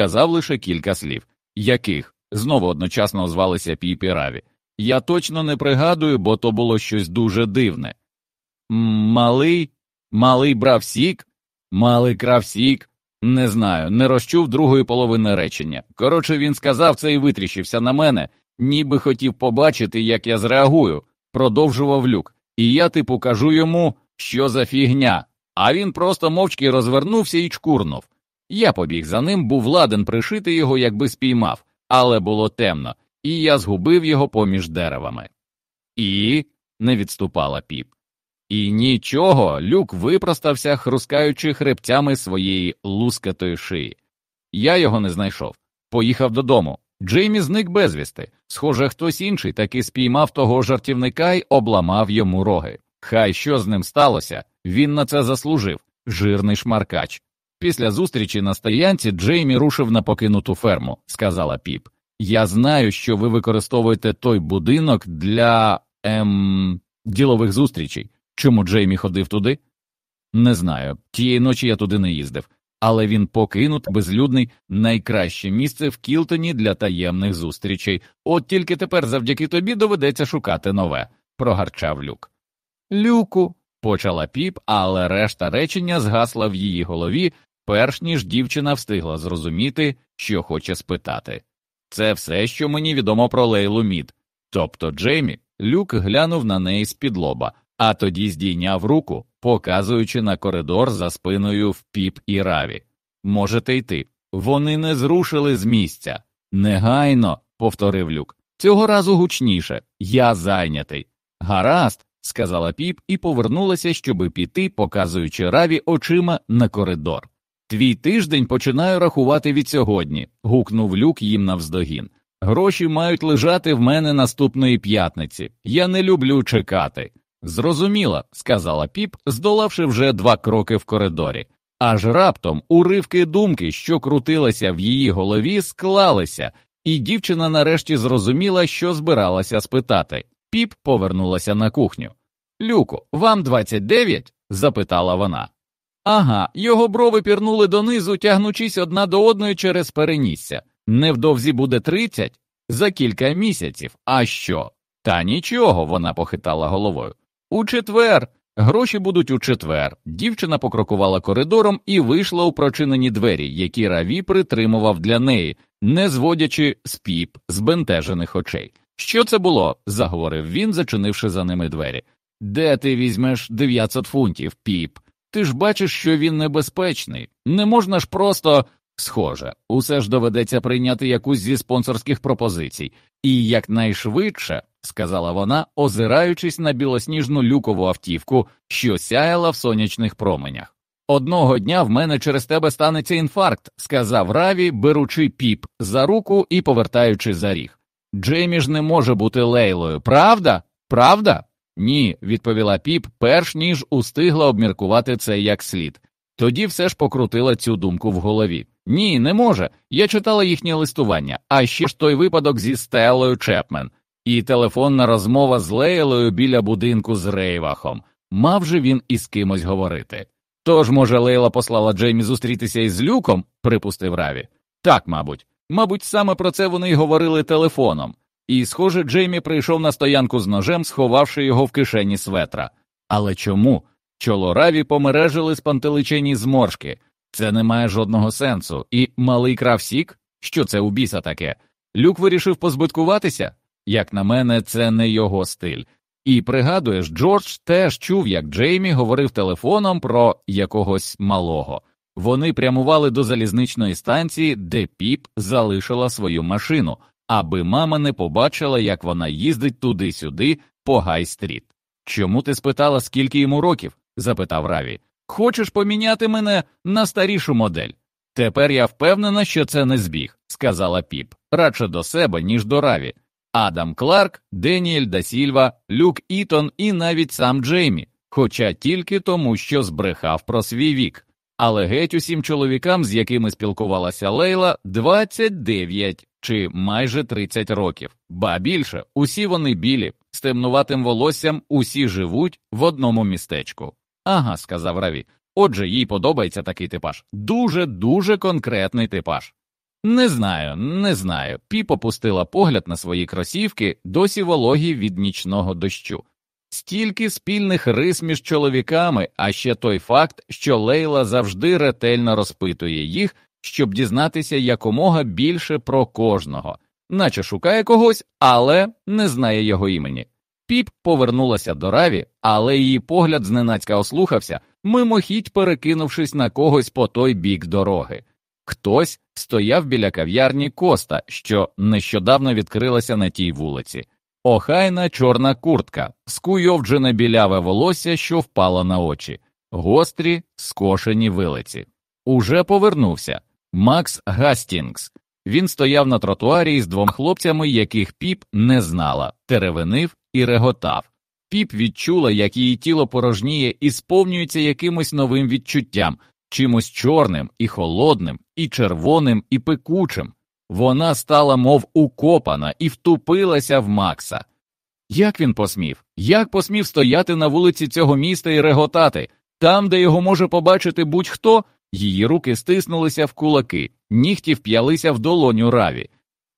сказав лише кілька слів. Яких? Знову одночасно озвалися Піп Раві. Я точно не пригадую, бо то було щось дуже дивне. Малий, малий брав сік, малий крав сік. Не знаю, не розчув другої половини речення. Коротше, він сказав це і витріщився на мене, ніби хотів побачити, як я зреагую, продовжував люк, і я типу кажу йому, що за фігня, а він просто мовчки розвернувся і чкурнув. Я побіг за ним, був ладен пришити його, якби спіймав, але було темно, і я згубив його поміж деревами. І не відступала піп. І нічого, люк випростався, хрускаючи хребцями своєї лускатої шиї. Я його не знайшов. Поїхав додому. Джеймі зник безвісти. Схоже, хтось інший таки спіймав того жартівника й обламав йому роги. Хай що з ним сталося, він на це заслужив жирний шмаркач. Після зустрічі на стоянці Джеймі рушив на покинуту ферму, сказала піп. Я знаю, що ви використовуєте той будинок для ем, ділових зустрічей. Чому Джеймі ходив туди? Не знаю. Тієї ночі я туди не їздив, але він покинут, безлюдний, найкраще місце в Кілтоні для таємних зустрічей. От тільки тепер завдяки тобі доведеться шукати нове, прогарчав люк. Люку, почала піп, але решта речення згасла в її голові, перш ніж дівчина встигла зрозуміти, що хоче спитати. Це все, що мені відомо про Лейлу Мід. Тобто Джеймі, люк глянув на неї з під лоба, а тоді здійняв руку, показуючи на коридор за спиною в піп і раві. Можете йти. Вони не зрушили з місця. Негайно, повторив люк. Цього разу гучніше. Я зайнятий. Гаразд, сказала піп і повернулася, щоби піти, показуючи раві очима на коридор. Твій тиждень починаю рахувати від сьогодні, гукнув люк їм навздогін. Гроші мають лежати в мене наступної п'ятниці. Я не люблю чекати. Зрозуміла, сказала піп, здолавши вже два кроки в коридорі. Аж раптом уривки думки, що крутилися в її голові, склалися, і дівчина нарешті зрозуміла, що збиралася спитати. Піп повернулася на кухню. Люку, вам 29?» – запитала вона. Ага, його брови пірнули донизу, тягнучись одна до одної через перенісся. Невдовзі буде 30? За кілька місяців. А що? Та нічого, вона похитала головою. У четвер. Гроші будуть у четвер. Дівчина покрокувала коридором і вийшла у прочинені двері, які раві притримував для неї, не зводячи з піп збентежених очей. Що це було? заговорив він, зачинивши за ними двері. Де ти візьмеш 900 фунтів, піп? Ти ж бачиш, що він небезпечний. Не можна ж просто. Схоже, усе ж доведеться прийняти якусь зі спонсорських пропозицій, і якнайшвидше, сказала вона, озираючись на білосніжну люкову автівку, що сяяла в сонячних променях. Одного дня в мене через тебе станеться інфаркт, сказав Раві, беручи піп за руку і повертаючи за ріг. Джеймі ж не може бути лейлою, правда? Правда? Ні, відповіла піп, перш ніж устигла обміркувати це як слід. Тоді все ж покрутила цю думку в голові. Ні, не може. Я читала їхнє листування, а ще ж той випадок зі Стелою Чепмен, і телефонна розмова з Лейлою біля будинку з Рейвахом. Мав же він із кимось говорити. Тож, може, Лейла послала Джеймі зустрітися із люком, припустив Раві. Так, мабуть. Мабуть, саме про це вони й говорили телефоном. І, схоже, Джеймі прийшов на стоянку з ножем, сховавши його в кишені светра. Але чому? Чоло Раві помережили спантеличені зморшки. Це не має жодного сенсу. І малий кравсік? Що це у біса таке? Люк вирішив позбиткуватися? Як на мене, це не його стиль. І пригадуєш, Джордж теж чув, як Джеймі говорив телефоном про якогось малого. Вони прямували до залізничної станції, де піп залишила свою машину, аби мама не побачила, як вона їздить туди-сюди по Гай-стріт. Чому ти спитала, скільки йому років? запитав Раві. Хочеш поміняти мене на старішу модель? Тепер я впевнена, що це не збіг, сказала піп, радше до себе, ніж до Раві. Адам Кларк, Деніель да Сільва, Люк Ітон і навіть сам Джеймі, хоча тільки тому, що збрехав про свій вік. Але геть усім чоловікам, з якими спілкувалася Лейла, 29 чи майже 30 років, ба більше, усі вони білі, з темнуватим волоссям, усі живуть в одному містечку. Ага, сказав Раві. Отже, їй подобається такий типаж. Дуже дуже конкретний типаж. Не знаю, не знаю. Піп опустила погляд на свої кросівки, досі вологі від нічного дощу. Стільки спільних рис між чоловіками, а ще той факт, що Лейла завжди ретельно розпитує їх, щоб дізнатися якомога більше про кожного, наче шукає когось, але не знає його імені. Піп повернулася до раві, але її погляд зненацька ослухався, мимохідь перекинувшись на когось по той бік дороги. Хтось стояв біля кав'ярні Коста, що нещодавно відкрилася на тій вулиці. Охайна чорна куртка, скуйовджене біляве волосся, що впало на очі, гострі, скошені вилиці. Уже повернувся Макс Гастінгс. Він стояв на тротуарі із двома хлопцями, яких піп не знала, теревенив і реготав. Піп відчула, як її тіло порожніє і сповнюється якимось новим відчуттям, чимось чорним і холодним, і червоним, і пекучим. Вона стала, мов укопана, і втупилася в Макса. Як він посмів? Як посмів стояти на вулиці цього міста і реготати, там, де його може побачити будь-хто, її руки стиснулися в кулаки, нігті вп'ялися в долоню раві.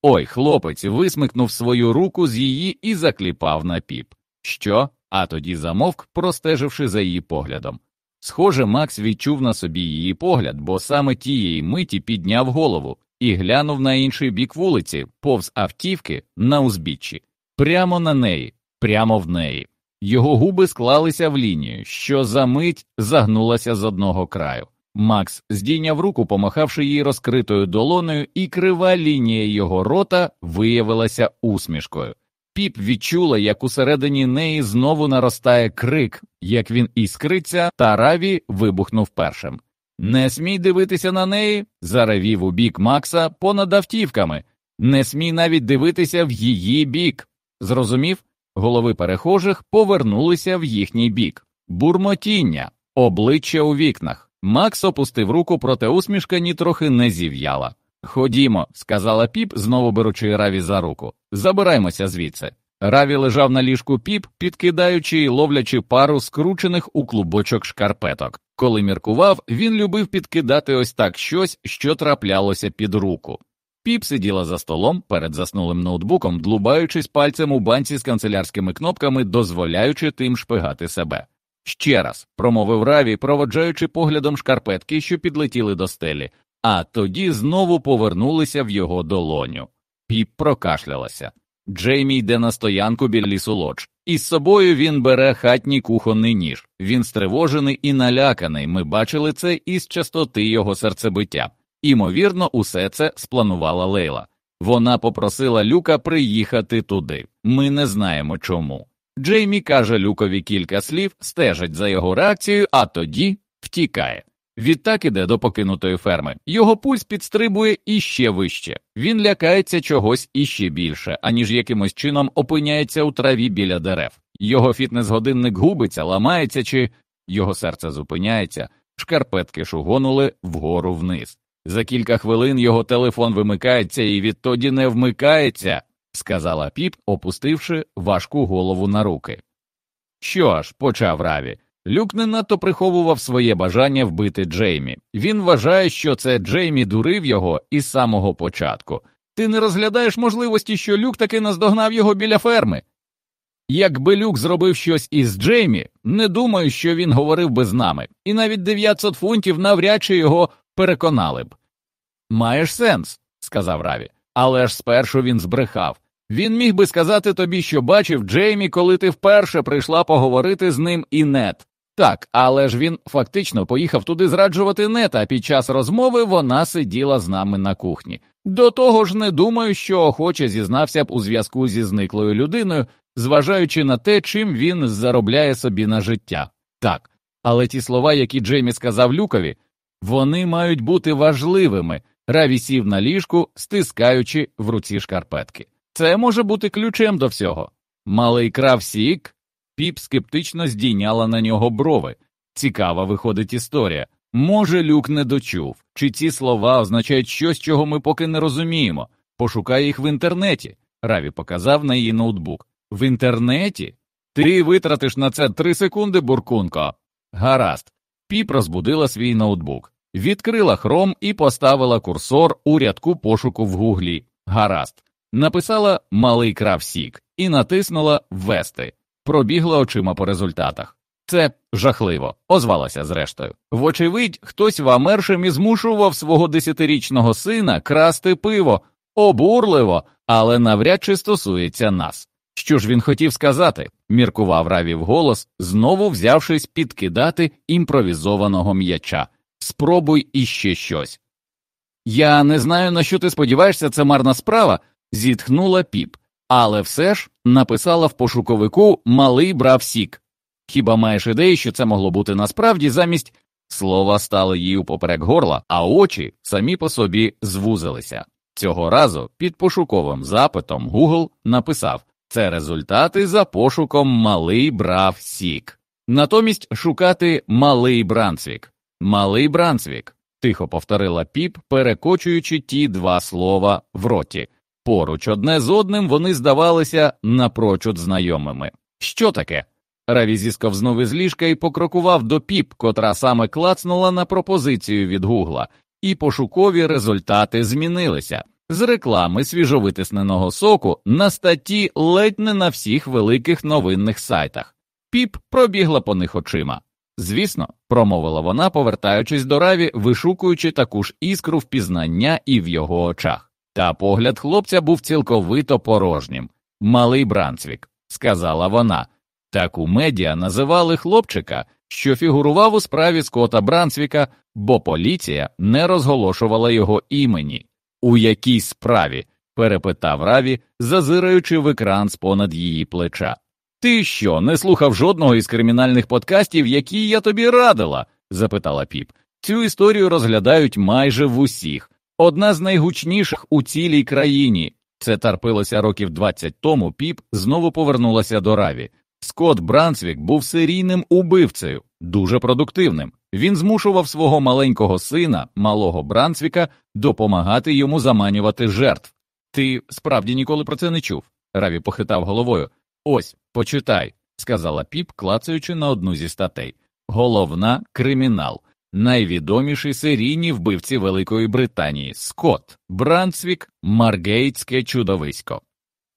Ой, хлопець висмикнув свою руку з її і закліпав на піп. Що? А тоді замовк, простеживши за її поглядом. Схоже, Макс відчув на собі її погляд, бо саме тієї миті підняв голову і глянув на інший бік вулиці, повз автівки на узбіччі, прямо на неї, прямо в неї. Його губи склалися в лінію, що за мить загнулася з одного краю. Макс здійняв руку, помахавши її розкритою долоною, і крива лінія його рота виявилася усмішкою. Піп відчула, як усередині неї знову наростає крик, як він іскриться, та раві вибухнув першим. Не смій дивитися на неї, заревів у бік Макса понад автівками, не смій навіть дивитися в її бік. Зрозумів, голови перехожих повернулися в їхній бік. Бурмотіння, обличчя у вікнах. Макс опустив руку, проте усмішка нітрохи не зів'яла. Ходімо, сказала піп, знову беручи Раві за руку. Забираймося звідси. Раві лежав на ліжку піп, підкидаючи і ловлячи пару скручених у клубочок шкарпеток. Коли міркував, він любив підкидати ось так щось, що траплялося під руку. Піп сиділа за столом перед заснулим ноутбуком, длубаючись пальцем у банці з канцелярськими кнопками, дозволяючи тим шпигати себе. Ще раз промовив Раві, проводжаючи поглядом шкарпетки, що підлетіли до стелі, а тоді знову повернулися в його долоню. Піп прокашлялася. Джеймі йде на стоянку біля лісу лодж. Із собою він бере хатній кухонний ніж. Він стривожений і наляканий. Ми бачили це із частоти його серцебиття. Імовірно, усе це спланувала Лейла. Вона попросила Люка приїхати туди. Ми не знаємо чому. Джеймі каже Люкові кілька слів, стежить за його реакцією, а тоді втікає. Відтак іде до покинутої ферми. Його пульс підстрибує іще вище. Він лякається чогось іще більше, аніж якимось чином опиняється у траві біля дерев. Його фітнес-годинник губиться, ламається, чи його серце зупиняється, шкарпетки шугонули вгору вниз. За кілька хвилин його телефон вимикається і відтоді не вмикається, сказала піп, опустивши важку голову на руки. Що ж, почав Раві. Люк не надто приховував своє бажання вбити Джеймі. Він вважає, що це Джеймі дурив його із самого початку. Ти не розглядаєш можливості, що Люк таки наздогнав його біля ферми. Якби Люк зробив щось із Джеймі, не думаю, що він говорив би з нами, і навіть 900 фунтів навряд чи його переконали б. Маєш сенс, сказав Раві, але ж спершу він збрехав. Він міг би сказати тобі, що бачив Джеймі, коли ти вперше прийшла поговорити з ним і нет. Так, але ж він фактично поїхав туди зраджувати нет, а під час розмови вона сиділа з нами на кухні. До того ж, не думаю, що охоче зізнався б у зв'язку зі зниклою людиною, зважаючи на те, чим він заробляє собі на життя. Так, але ті слова, які Джеймі сказав Люкові, вони мають бути важливими. Раві сів на ліжку, стискаючи в руці шкарпетки. Це може бути ключем до всього. Малий крав сік, піп скептично здійняла на нього брови. Цікава виходить історія. Може, люк не дочув, чи ці слова означають щось, чого ми поки не розуміємо. Пошукай їх в інтернеті. Раві показав на її ноутбук. В інтернеті? Ти витратиш на це три секунди, буркунко. Гаразд. Піп розбудила свій ноутбук. відкрила хром і поставила курсор у рядку пошуку в гуглі. Гаразд, написала малий кравсік і натиснула Ввести, пробігла очима по результатах. Це жахливо, озвалася зрештою. Вочевидь, хтось в Амершемі змушував свого десятирічного сина красти пиво, обурливо, але навряд чи стосується нас. Що ж він хотів сказати? міркував Равів голос, знову взявшись підкидати імпровізованого м'яча. Спробуй іще щось. Я не знаю, на що ти сподіваєшся, це марна справа, зітхнула піп, але все ж написала в пошуковику малий брав сік. Хіба маєш ідеї, що це могло бути насправді замість слова стали їй упоперек горла, а очі самі по собі звузилися. Цього разу під пошуковим запитом Google написав це результати за пошуком малий брав сік. Натомість шукати малий Брансвік. Малий Брансвік, тихо повторила піп, перекочуючи ті два слова в роті. Поруч одне з одним вони здавалися напрочуд знайомими. Що таке? Раві зісковзнув із ліжка і покрокував до піп, котра саме клацнула на пропозицію від гугла, і пошукові результати змінилися з реклами свіжовитисненого соку на статті ледь не на всіх великих новинних сайтах. Піп пробігла по них очима. Звісно, промовила вона, повертаючись до раві, вишукуючи таку ж іскру впізнання і в його очах. Та погляд хлопця був цілковито порожнім. Малий Брансвік, сказала вона. Так у медіа називали хлопчика, що фігурував у справі Скота Брансвіка, бо поліція не розголошувала його імені. У якій справі? перепитав Раві, зазираючи в екран з понад її плеча. Ти що, не слухав жодного із кримінальних подкастів, які я тобі радила? запитала піп. Цю історію розглядають майже в усіх. Одна з найгучніших у цілій країні. Це тарпилося років 20 тому. Піп знову повернулася до Раві. Скотт Брансвік був серійним убивцею, дуже продуктивним. Він змушував свого маленького сина, малого Брансвіка, допомагати йому заманювати жертв. Ти справді ніколи про це не чув? Раві похитав головою. Ось, почитай, сказала піп, клацаючи на одну зі статей. Головна кримінал, найвідоміші серійні вбивці Великої Британії Скотт, Брансвік, Маргейтське чудовисько.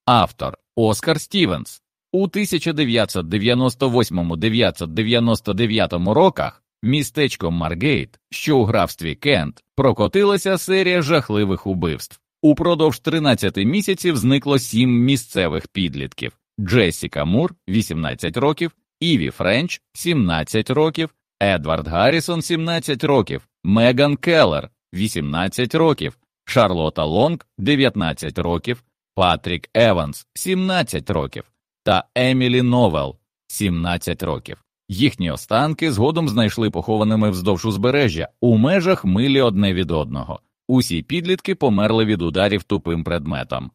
Автор Оскар Стівенс. У 1998-999 роках містечком Маргейт, що у графстві Кент, прокотилася серія жахливих убивств. Упродовж 13 місяців зникло сім місцевих підлітків: Джесіка Мур, 18 років, Іві Френч, 17 років, Едвард Гаррісон, 17 років, Меган Келлер, 18 років, Шарлота Лонг, 19 років, Патрік Еванс, 17 років та Емілі Новел 17 років. Їхні останки згодом знайшли похованими вздовж узбережжя у межах милі одне від одного. Усі підлітки померли від ударів тупим предметом.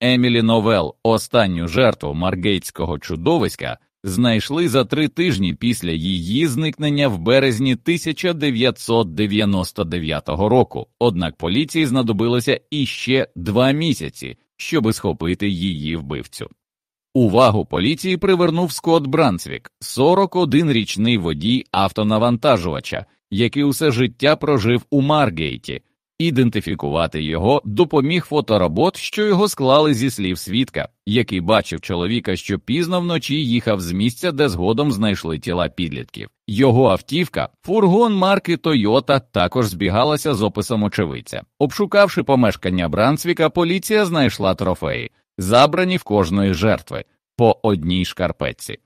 Емілі Новел, останню жертву маргейтського чудовиська, знайшли за три тижні після її зникнення в березні 1999 року, однак поліції знадобилося іще два місяці, щоби схопити її вбивцю. Увагу поліції привернув Скотт Брансвік, 41-річний водій автонавантажувача, який усе життя прожив у Маргейті. Ідентифікувати його допоміг фоторобот, що його склали зі слів свідка, який бачив чоловіка, що пізно вночі їхав з місця, де згодом знайшли тіла підлітків. Його автівка, фургон марки Тойота, також збігалася з описом очевидця. Обшукавши помешкання Брансвіка, поліція знайшла трофеї забрані в кожної жертви по одній шкарпетці.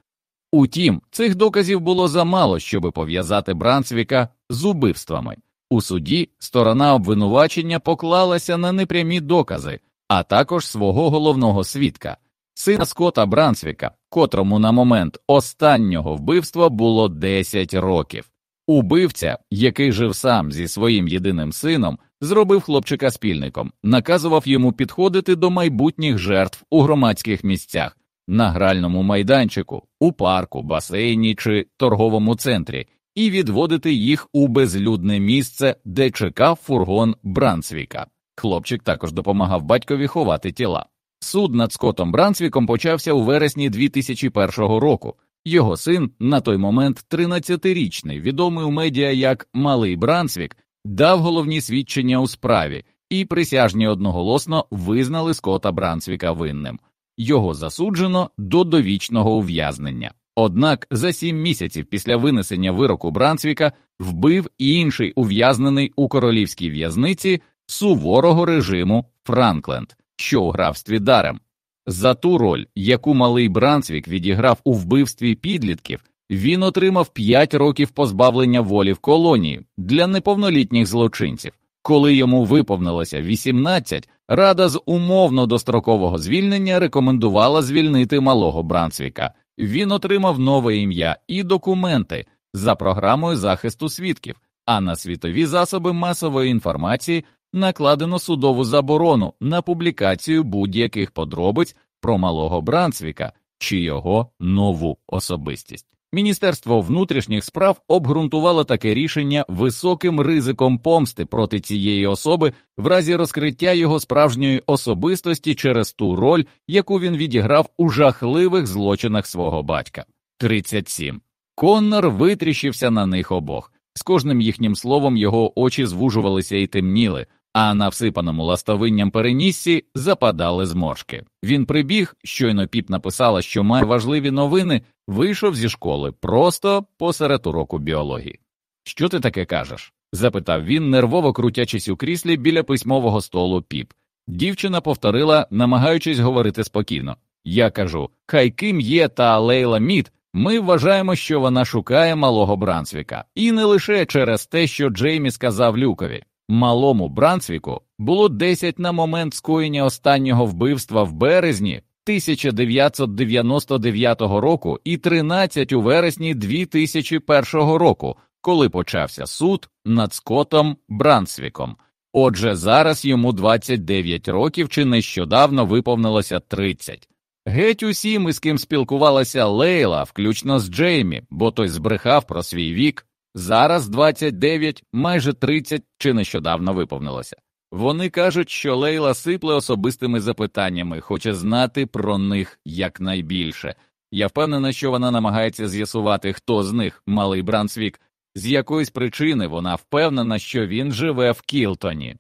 Утім, цих доказів було замало, щоби пов'язати Брансвіка з убивствами. У суді сторона обвинувачення поклалася на непрямі докази, а також свого головного свідка, сина Скота Брансвіка, котрому на момент останнього вбивства було 10 років. Убивця, який жив сам зі своїм єдиним сином, зробив хлопчика спільником, наказував йому підходити до майбутніх жертв у громадських місцях, на гральному майданчику, у парку, басейні чи торговому центрі, і відводити їх у безлюдне місце, де чекав фургон Брансвіка. Хлопчик також допомагав батькові ховати тіла. Суд над Скотом Брансвіком почався у вересні 2001 року. Його син на той момент 13-річний, відомий у медіа як Малий Брансвік, дав головні свідчення у справі, і присяжні одноголосно визнали Скота Брансвіка винним. Його засуджено до довічного ув'язнення. Однак за сім місяців після винесення вироку Брансвіка вбив інший ув'язнений у королівській в'язниці суворого режиму Франкленд, що у графстві дарем. За ту роль, яку малий Брансвік відіграв у вбивстві підлітків, він отримав 5 років позбавлення волі в колонії для неповнолітніх злочинців. Коли йому виповнилося 18, рада з умовно дострокового звільнення рекомендувала звільнити малого Брансвіка. Він отримав нове ім'я і документи за програмою захисту свідків, а на світові засоби масової інформації накладено судову заборону на публікацію будь-яких подробиць про малого Брансвіка чи його нову особистість. Міністерство внутрішніх справ обґрунтувало таке рішення високим ризиком помсти проти цієї особи в разі розкриття його справжньої особистості через ту роль, яку він відіграв у жахливих злочинах свого батька. 37. Коннор витріщився на них обох. З кожним їхнім словом його очі звужувалися і темніли, а на всипаному ластовинням переніссі западали зморшки. Він прибіг, щойно піп написала, що має важливі новини, вийшов зі школи просто посеред уроку біології. Що ти таке кажеш? запитав він, нервово крутячись у кріслі біля письмового столу піп. Дівчина повторила, намагаючись говорити спокійно. Я кажу, хай ким є та Лейла Мід, ми вважаємо, що вона шукає малого Брансвіка, і не лише через те, що Джеймі сказав Люкові. Малому Брансвіку було 10 на момент скоєння останнього вбивства в березні 1999 року і 13 у вересні 2001 року, коли почався суд над Скотом Брансвіком. Отже, зараз йому 29 років чи нещодавно виповнилося 30. Геть усім, із ким спілкувалася Лейла, включно з Джеймі, бо той збрехав про свій вік. Зараз 29, майже 30 чи нещодавно виповнилося. Вони кажуть, що Лейла сипле особистими запитаннями, хоче знати про них якнайбільше. Я впевнена, що вона намагається з'ясувати, хто з них малий Брансвік, з якоїсь причини вона впевнена, що він живе в Кілтоні.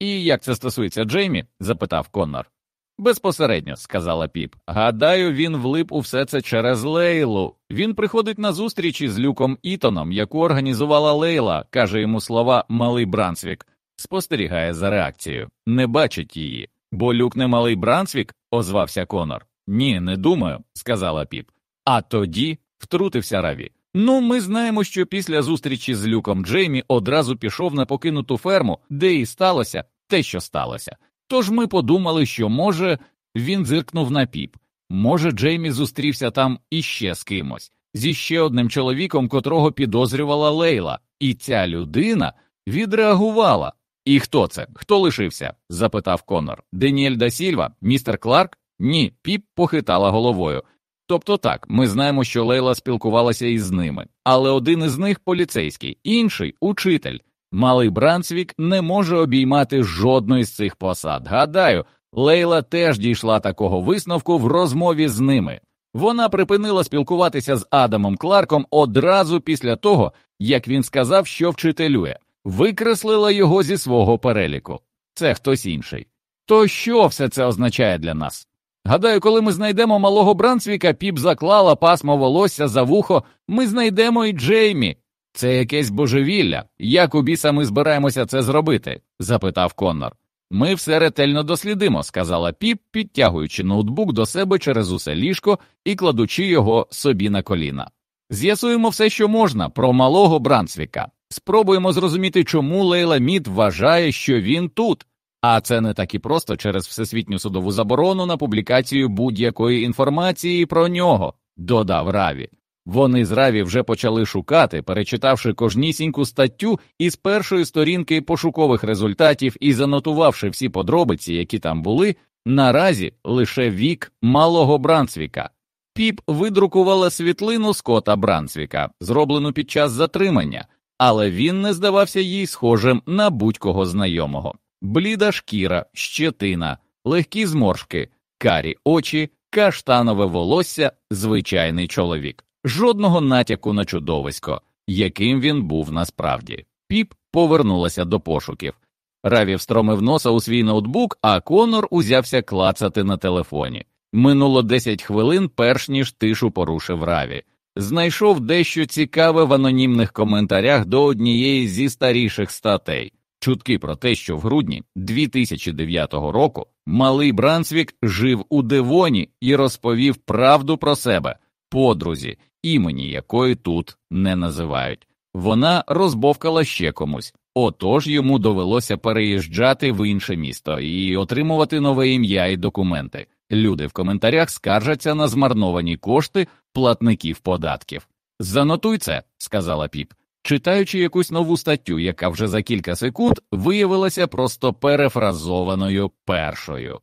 І як це стосується Джеймі? запитав Коннор. Безпосередньо, сказала піп. Гадаю, він влип у все це через Лейлу. Він приходить на зустрічі з Люком Ітоном, яку організувала Лейла, каже йому слова Малий Брансвік, спостерігає за реакцією, не бачить її. Бо Люк не малий Брансвік, озвався Конор. Ні, не думаю, сказала піп. А тоді втрутився Раві. Ну, ми знаємо, що після зустрічі з Люком Джеймі одразу пішов на покинуту ферму, де і сталося те, що сталося. Тож ми подумали, що може він зиркнув на піп. Може, Джеймі зустрівся там іще з кимось, зі ще одним чоловіком, котрого підозрювала Лейла, і ця людина відреагувала. І хто це? Хто лишився? запитав Конор. Деніель да Сільва, містер Кларк? Ні, піп похитала головою. Тобто так, ми знаємо, що Лейла спілкувалася із ними, але один із них поліцейський, інший учитель. Малий Брансвік не може обіймати жодної з цих посад. Гадаю, Лейла теж дійшла такого висновку в розмові з ними. Вона припинила спілкуватися з Адамом Кларком одразу після того, як він сказав, що вчителює, викреслила його зі свого переліку. Це хтось інший. То що все це означає для нас? Гадаю, коли ми знайдемо малого Брансвіка, піп заклала пасмо волосся за вухо, ми знайдемо і Джеймі. Це якесь божевілля. Як у біса ми збираємося це зробити? запитав Коннор. Ми все ретельно дослідимо, сказала піп, підтягуючи ноутбук до себе через усе ліжко і кладучи його собі на коліна. З'ясуємо все, що можна, про малого Брансвіка. Спробуємо зрозуміти, чому Лейла Мід вважає, що він тут. А це не так і просто через всесвітню судову заборону на публікацію будь-якої інформації про нього, додав Раві. Вони з Раві вже почали шукати, перечитавши кожнісіньку статтю із першої сторінки пошукових результатів і занотувавши всі подробиці, які там були, наразі лише вік малого Брансвіка. Піп видрукувала світлину Скота Брансвіка, зроблену під час затримання, але він не здавався їй схожим на будь-кого знайомого. Бліда шкіра, щетина, легкі зморшки, карі очі, каштанове волосся, звичайний чоловік жодного натяку на чудовисько, яким він був насправді. Піп повернулася до пошуків. Раві встромив носа у свій ноутбук, а Конор узявся клацати на телефоні. Минуло 10 хвилин, перш ніж тишу порушив Раві. Знайшов дещо цікаве в анонімних коментарях до однієї зі старіших статей. Чутки про те, що в грудні 2009 року малий Брансвік жив у Девоні і розповів правду про себе, подрузі, імені якої тут не називають. Вона розбовкала ще комусь, отож йому довелося переїжджати в інше місто і отримувати нове ім'я і документи. Люди в коментарях скаржаться на змарновані кошти платників податків. Занотуй це, сказала піп, читаючи якусь нову статтю, яка вже за кілька секунд виявилася просто перефразованою першою.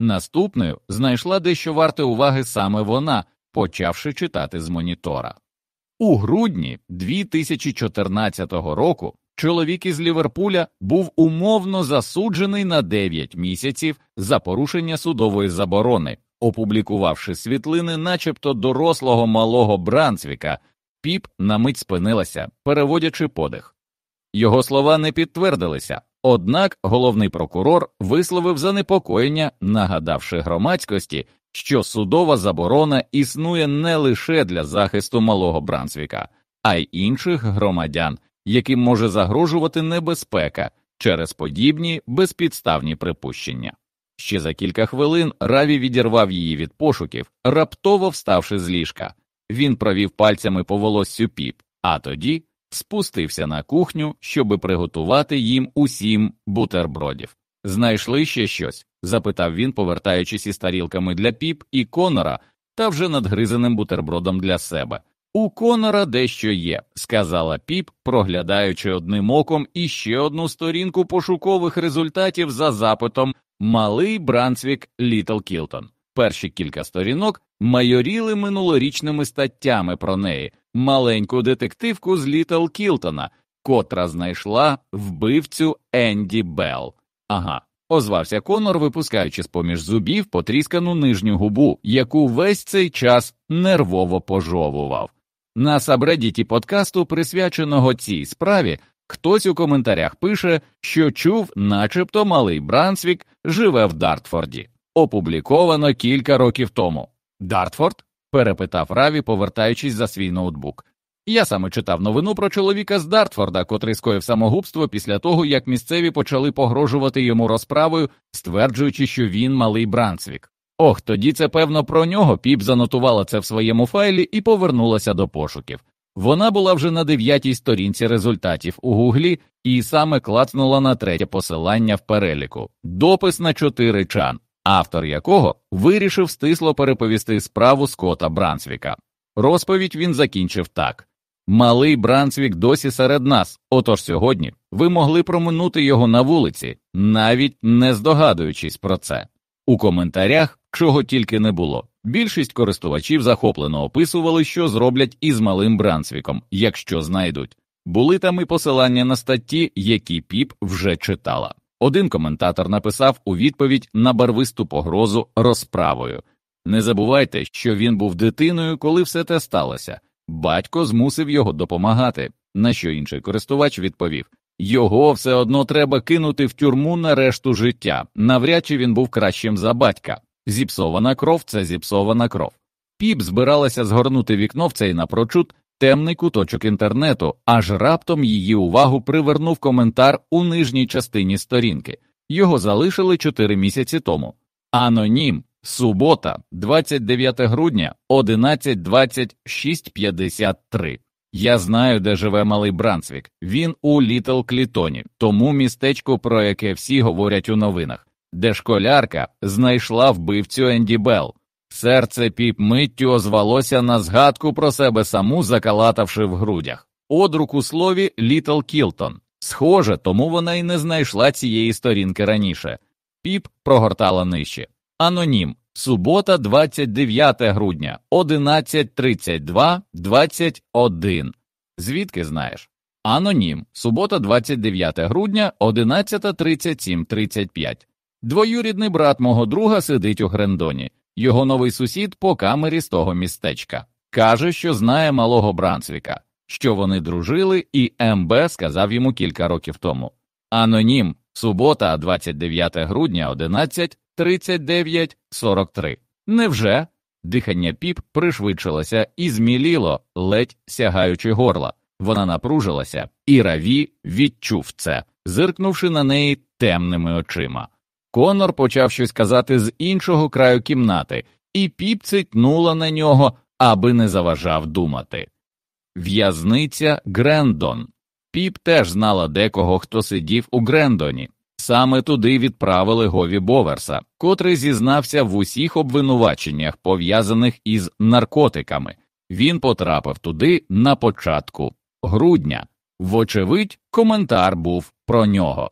Наступною знайшла дещо варте уваги саме вона, почавши читати з монітора. У грудні 2014 року чоловік із Ліверпуля був умовно засуджений на 9 місяців за порушення судової заборони, опублікувавши світлини, начебто дорослого малого Брансвіка, піп на мить спинилася, переводячи подих. Його слова не підтвердилися, однак головний прокурор висловив занепокоєння, нагадавши громадськості, що судова заборона існує не лише для захисту малого Брансвіка, а й інших громадян, яким може загрожувати небезпека через подібні безпідставні припущення. Ще за кілька хвилин Раві відірвав її від пошуків, раптово вставши з ліжка. Він провів пальцями по волоссю піп, а тоді спустився на кухню, щоби приготувати їм усім бутербродів. Знайшли ще щось? запитав він, повертаючись із тарілками для піп і конора та вже надгризаним бутербродом для себе. У Конора дещо є, сказала піп, проглядаючи одним оком іще одну сторінку пошукових результатів за запитом Малий Брансвік Літл Кілтон. Перші кілька сторінок майоріли минулорічними статтями про неї, маленьку детективку з Літл Кілтона, котра знайшла вбивцю Енді Белл. Ага, озвався Конор, випускаючи з поміж зубів потріскану нижню губу, яку весь цей час нервово пожовував. На сабредіті подкасту, присвяченого цій справі, хтось у коментарях пише, що чув, начебто малий Брансвік живе в Дартфорді. Опубліковано кілька років тому. Дартфорд? перепитав Раві, повертаючись за свій ноутбук. Я саме читав новину про чоловіка з Дартфорда, котрий скоїв самогубство після того, як місцеві почали погрожувати йому розправою, стверджуючи, що він малий Брансвік. Ох, тоді це певно про нього піп занотувала це в своєму файлі і повернулася до пошуків. Вона була вже на дев'ятій сторінці результатів у гуглі і саме клацнула на третє посилання в переліку допис на чотири чан, автор якого вирішив стисло переповісти справу Скота Брансвіка. Розповідь він закінчив так Малий Брансвік досі серед нас, отож сьогодні ви могли проминути його на вулиці, навіть не здогадуючись про це. У коментарях чого тільки не було. Більшість користувачів захоплено описували, що зроблять із малим Брансвіком, якщо знайдуть. Були там і посилання на статті, які піп вже читала. Один коментатор написав у відповідь на барвисту погрозу розправою. Не забувайте, що він був дитиною, коли все те сталося. Батько змусив його допомагати. На що інший користувач відповів його все одно треба кинути в тюрму на решту життя. Навряд чи він був кращим за батька. Зіпсована кров це зіпсована кров. Піп збиралася згорнути вікно в цей напрочуд темний куточок інтернету, аж раптом її увагу привернув коментар у нижній частині сторінки. Його залишили 4 місяці тому. Анонім, субота, 29 грудня, 11.26.53. Я знаю, де живе малий Брансвік. Він у Літл Клітоні, тому містечко, про яке всі говорять у новинах де школярка знайшла вбивцю Енді Белл. Серце піп миттю озвалося на згадку про себе саму, закалатавши в грудях. Одрук у слові Літл Кілтон. Схоже, тому вона й не знайшла цієї сторінки раніше. Піп прогортала нижче. Анонім. Субота, 29 грудня, 11.32, 21. Звідки знаєш? Анонім. Субота, 29 грудня, 11.37, 35. Двоюрідний брат мого друга сидить у Грендоні, його новий сусід по камері з того містечка. Каже, що знає малого Брансвіка. що вони дружили, і МБ сказав йому кілька років тому. Анонім, субота, 29 грудня, 11.39.43. Невже? Дихання піп пришвидшилося і зміліло, ледь сягаючи горла. Вона напружилася, і Раві відчув це, зиркнувши на неї темними очима. Конор почав щось казати з іншого краю кімнати, і піп цитнула на нього, аби не заважав думати. В'язниця Грендон. Піп теж знала декого, хто сидів у Грендоні. Саме туди відправили Гові Боверса, котрий зізнався в усіх обвинуваченнях, пов'язаних із наркотиками. Він потрапив туди на початку грудня. Вочевидь, коментар був про нього.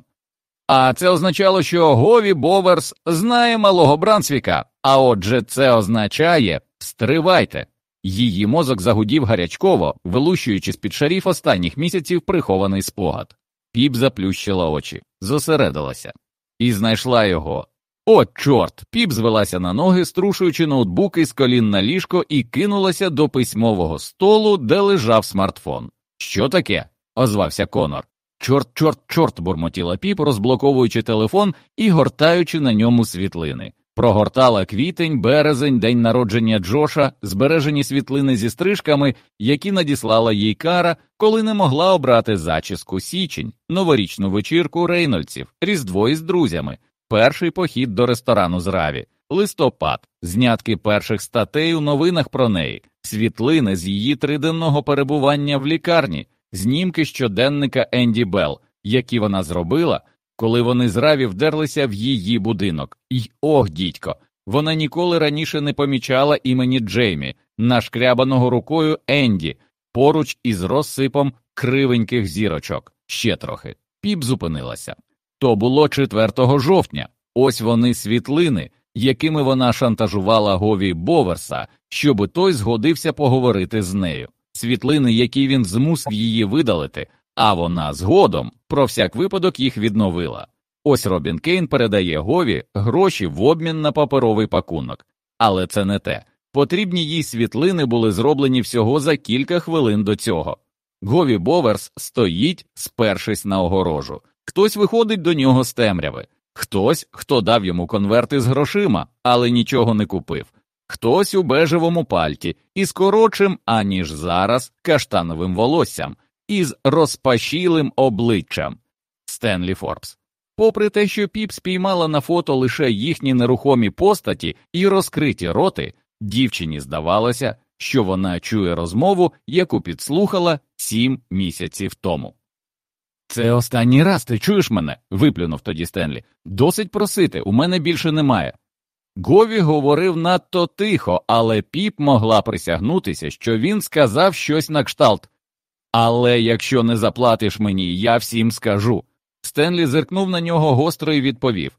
А це означало, що Гові Боверс знає малого Брансвіка, а отже, це означає стривайте. Її мозок загудів гарячково, вилущуючи з під шарів останніх місяців прихований спогад. Піп заплющила очі, зосередилася і знайшла його. О, чорт! Піп звелася на ноги, струшуючи ноутбуки з колін на ліжко, і кинулася до письмового столу, де лежав смартфон. Що таке? озвався Конор. Чорт, чорт, чорт, бурмотіла піп, розблоковуючи телефон і гортаючи на ньому світлини. Прогортала квітень, березень, день народження Джоша, збережені світлини зі стрижками, які надіслала їй кара, коли не могла обрати зачіску січень, новорічну вечірку рейнольдців, різдво із друзями, перший похід до ресторану з Раві, листопад, знятки перших статей у новинах про неї, світлини з її триденного перебування в лікарні, знімки щоденника Енді Белл, які вона зробила коли вони зраві вдерлися в її будинок. І ох, дідько, вона ніколи раніше не помічала імені Джеймі, нашкрябаного рукою Енді, поруч із розсипом кривеньких зірочок, ще трохи. Піп зупинилася. То було 4 жовтня. Ось вони світлини, якими вона шантажувала Гові Боверса, щоби той згодився поговорити з нею. Світлини, які він змусив її видалити, а вона згодом про всяк випадок їх відновила. Ось Робін Кейн передає Гові гроші в обмін на паперовий пакунок, але це не те. Потрібні їй світлини були зроблені всього за кілька хвилин до цього. Гові Боверс стоїть, спершись на огорожу. Хтось виходить до нього з темряви, хтось, хто дав йому конверти з грошима, але нічого не купив, хтось у бежевому пальті із коротшим, аніж зараз, каштановим волоссям, із розпашілим обличчям Стенлі Форбс. Попри те, що піп спіймала на фото лише їхні нерухомі постаті і розкриті роти, дівчині здавалося, що вона чує розмову, яку підслухала сім місяців тому. Це останній раз ти чуєш мене? виплюнув тоді Стенлі. Досить просити, у мене більше немає. Гові говорив надто тихо, але піп могла присягнутися, що він сказав щось на кшталт але якщо не заплатиш мені, я всім скажу. Стенлі зиркнув на нього гостро і відповів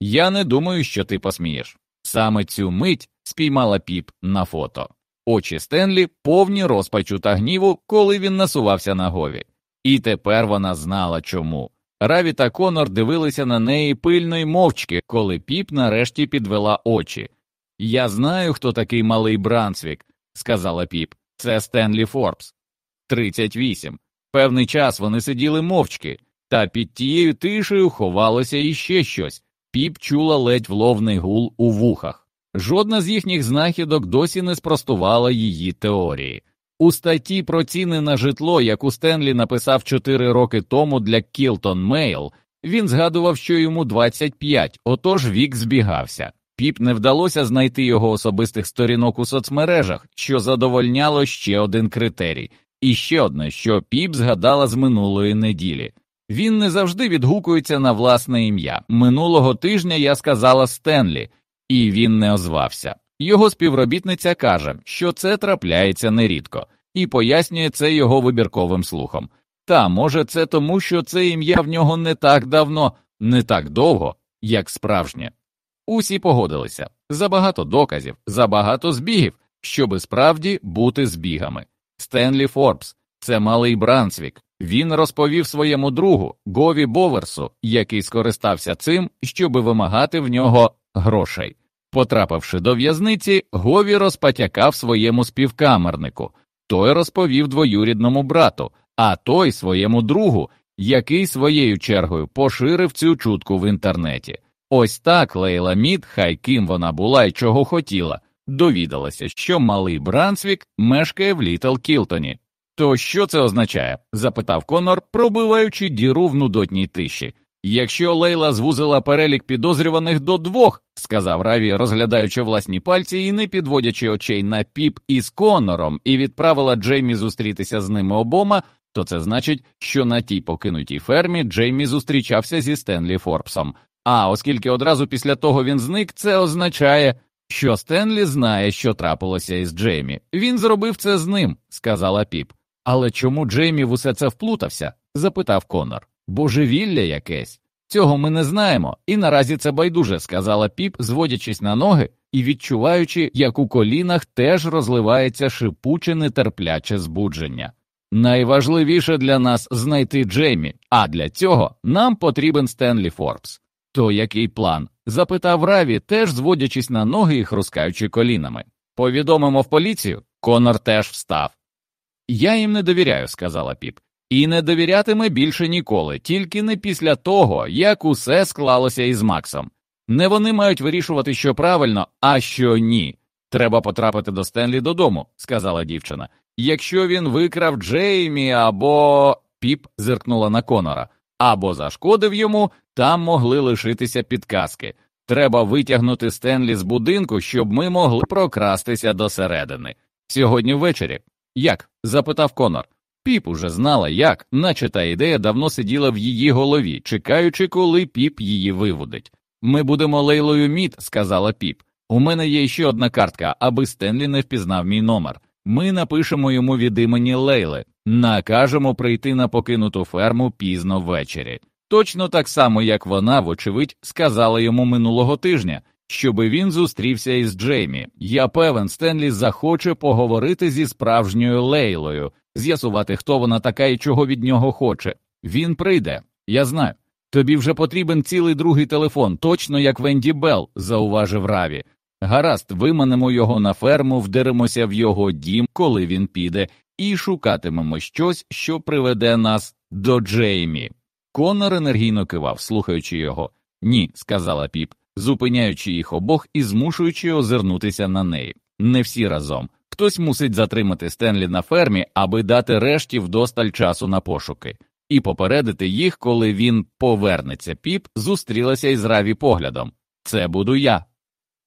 Я не думаю, що ти посмієш. Саме цю мить спіймала піп на фото. Очі Стенлі повні розпачу та гніву, коли він насувався на гові. І тепер вона знала чому. Раві та Конор дивилися на неї пильно й мовчки, коли піп нарешті підвела очі. Я знаю, хто такий малий Брансвік, сказала піп. Це Стенлі Форбс. 38. Певний час вони сиділи мовчки, та під тією тишею ховалося іще щось. Піп чула ледь вловний гул у вухах. Жодна з їхніх знахідок досі не спростувала її теорії. У статті про ціни на житло, яку Стенлі написав 4 роки тому для Кілтон Мейл, він згадував, що йому 25, отож вік збігався. Піп не вдалося знайти його особистих сторінок у соцмережах, що задовольняло ще один критерій і ще одне, що піп згадала з минулої неділі. Він не завжди відгукується на власне ім'я. Минулого тижня я сказала Стенлі, і він не озвався. Його співробітниця каже, що це трапляється нерідко, і пояснює це його вибірковим слухом. Та може це тому, що це ім'я в нього не так давно, не так довго, як справжнє. Усі погодилися забагато доказів, забагато збігів, щоби справді бути збігами. Стенлі Форбс, це малий Брансвік. Він розповів своєму другу Гові Боверсу, який скористався цим, щоб вимагати в нього грошей. Потрапивши до в'язниці, Гові розпатякав своєму співкамернику. той розповів двоюрідному брату, а той своєму другу, який своєю чергою поширив цю чутку в інтернеті. Ось так Лейла Мід, хай ким вона була і чого хотіла, довідалася, що малий Брансвік мешкає в Літл Кілтоні. То що це означає? запитав Конор, пробиваючи діру в нудотній тиші. Якщо Лейла звузила перелік підозрюваних до двох, сказав Раві, розглядаючи власні пальці і не підводячи очей на піп із Конором, і відправила Джеймі зустрітися з ними обома, то це значить, що на тій покинутій фермі Джеймі зустрічався зі Стенлі Форбсом. А оскільки одразу після того він зник, це означає, що Стенлі знає, що трапилося із Джеймі. Він зробив це з ним, сказала піп. Але чому Джеймі в усе це вплутався? запитав Конор. Божевілля якесь. Цього ми не знаємо, і наразі це байдуже, сказала піп, зводячись на ноги і відчуваючи, як у колінах теж розливається шипуче нетерпляче збудження. Найважливіше для нас знайти Джеймі, а для цього нам потрібен Стенлі Форбс. То який план? Запитав Раві, теж зводячись на ноги і хрускаючи колінами. Повідомимо в поліцію. Конор теж встав. Я їм не довіряю, сказала піп, і не довірятиме більше ніколи, тільки не після того, як усе склалося із Максом. Не вони мають вирішувати, що правильно, а що ні. Треба потрапити до Стенлі додому, сказала дівчина. Якщо він викрав Джеймі або. піп зиркнула на Конора, або зашкодив йому, там могли лишитися підказки. Треба витягнути Стенлі з будинку, щоб ми могли прокрастися до середини. Сьогодні ввечері. Як? запитав Конор. Піп уже знала, як, наче та ідея давно сиділа в її голові, чекаючи, коли піп її виводить. Ми будемо лейлою мід, сказала піп. У мене є ще одна картка, аби Стенлі не впізнав мій номер. Ми напишемо йому від імені Лейли, накажемо прийти на покинуту ферму пізно ввечері. Точно так само, як вона, вочевидь, сказала йому минулого тижня, щоби він зустрівся із Джеймі. Я певен, Стенлі захоче поговорити зі справжньою Лейлою, з'ясувати, хто вона така і чого від нього хоче. Він прийде, я знаю. Тобі вже потрібен цілий другий телефон, точно як Венді Белл, зауважив Раві. Гаразд, виманемо його на ферму, вдеремося в його дім, коли він піде, і шукатимемо щось, що приведе нас до Джеймі. Конор енергійно кивав, слухаючи його. Ні, сказала піп, зупиняючи їх обох і змушуючи озирнутися на неї. Не всі разом. Хтось мусить затримати Стенлі на фермі, аби дати решті вдосталь часу на пошуки, і попередити їх, коли він повернеться. Піп зустрілася із Раві поглядом. Це буду я.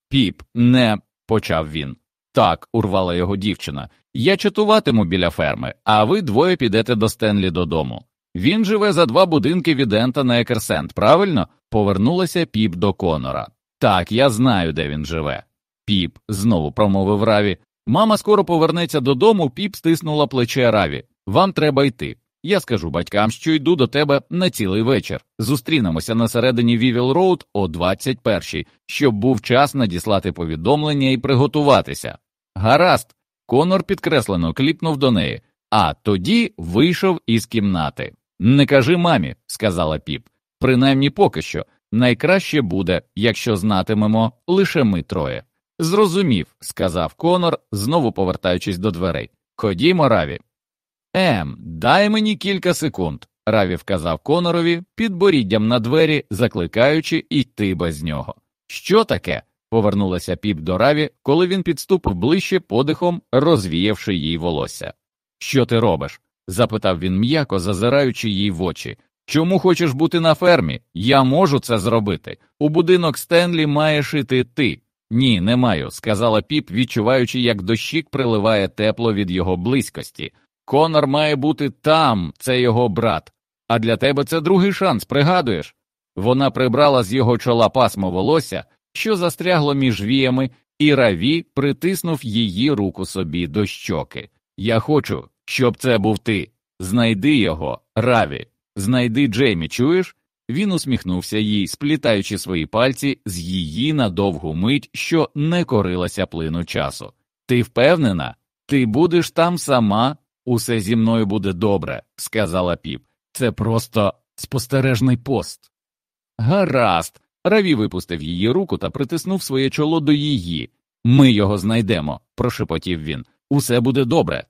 Піп, не, почав він. Так, урвала його дівчина. Я чатуватиму біля ферми, а ви двоє підете до Стенлі додому. Він живе за два будинки від Ентона Екерсент, правильно? Повернулася піп до Конора. Так, я знаю, де він живе. Піп, знову промовив Раві. Мама скоро повернеться додому, піп стиснула плече Раві. Вам треба йти. Я скажу батькам, що йду до тебе на цілий вечір. Зустрінемося на середині Вівіл Роуд о 21-й, щоб був час надіслати повідомлення і приготуватися. Гаразд, Конор підкреслено кліпнув до неї, а тоді вийшов із кімнати. Не кажи мамі, сказала піп. Принаймні поки що. Найкраще буде, якщо знатимемо лише ми троє. Зрозумів, сказав Конор, знову повертаючись до дверей. Ходімо, Раві. Ем, дай мені кілька секунд, Раві вказав Конорові підборіддям на двері, закликаючи йти без нього. Що таке? повернулася піп до Раві, коли він підступив ближче подихом, розвіявши їй волосся. Що ти робиш? запитав він м'яко, зазираючи їй в очі. Чому хочеш бути на фермі? Я можу це зробити. У будинок Стенлі маєш іти ти. Ні, не маю, сказала піп, відчуваючи, як дощик приливає тепло від його близькості. Конор має бути там, це його брат. А для тебе це другий шанс, пригадуєш? Вона прибрала з його чола пасмо волосся, що застрягло між віями, і Раві притиснув її руку собі до щоки. Я хочу, щоб це був ти. Знайди його, Раві, знайди Джеймі, чуєш? Він усміхнувся їй, сплітаючи свої пальці з її на довгу мить, що не корилася плину часу. Ти впевнена? Ти будеш там сама, усе зі мною буде добре, сказала піп. Це просто спостережний пост. Гаразд. Раві випустив її руку та притиснув своє чоло до її. Ми його знайдемо, прошепотів він. Усе буде добре.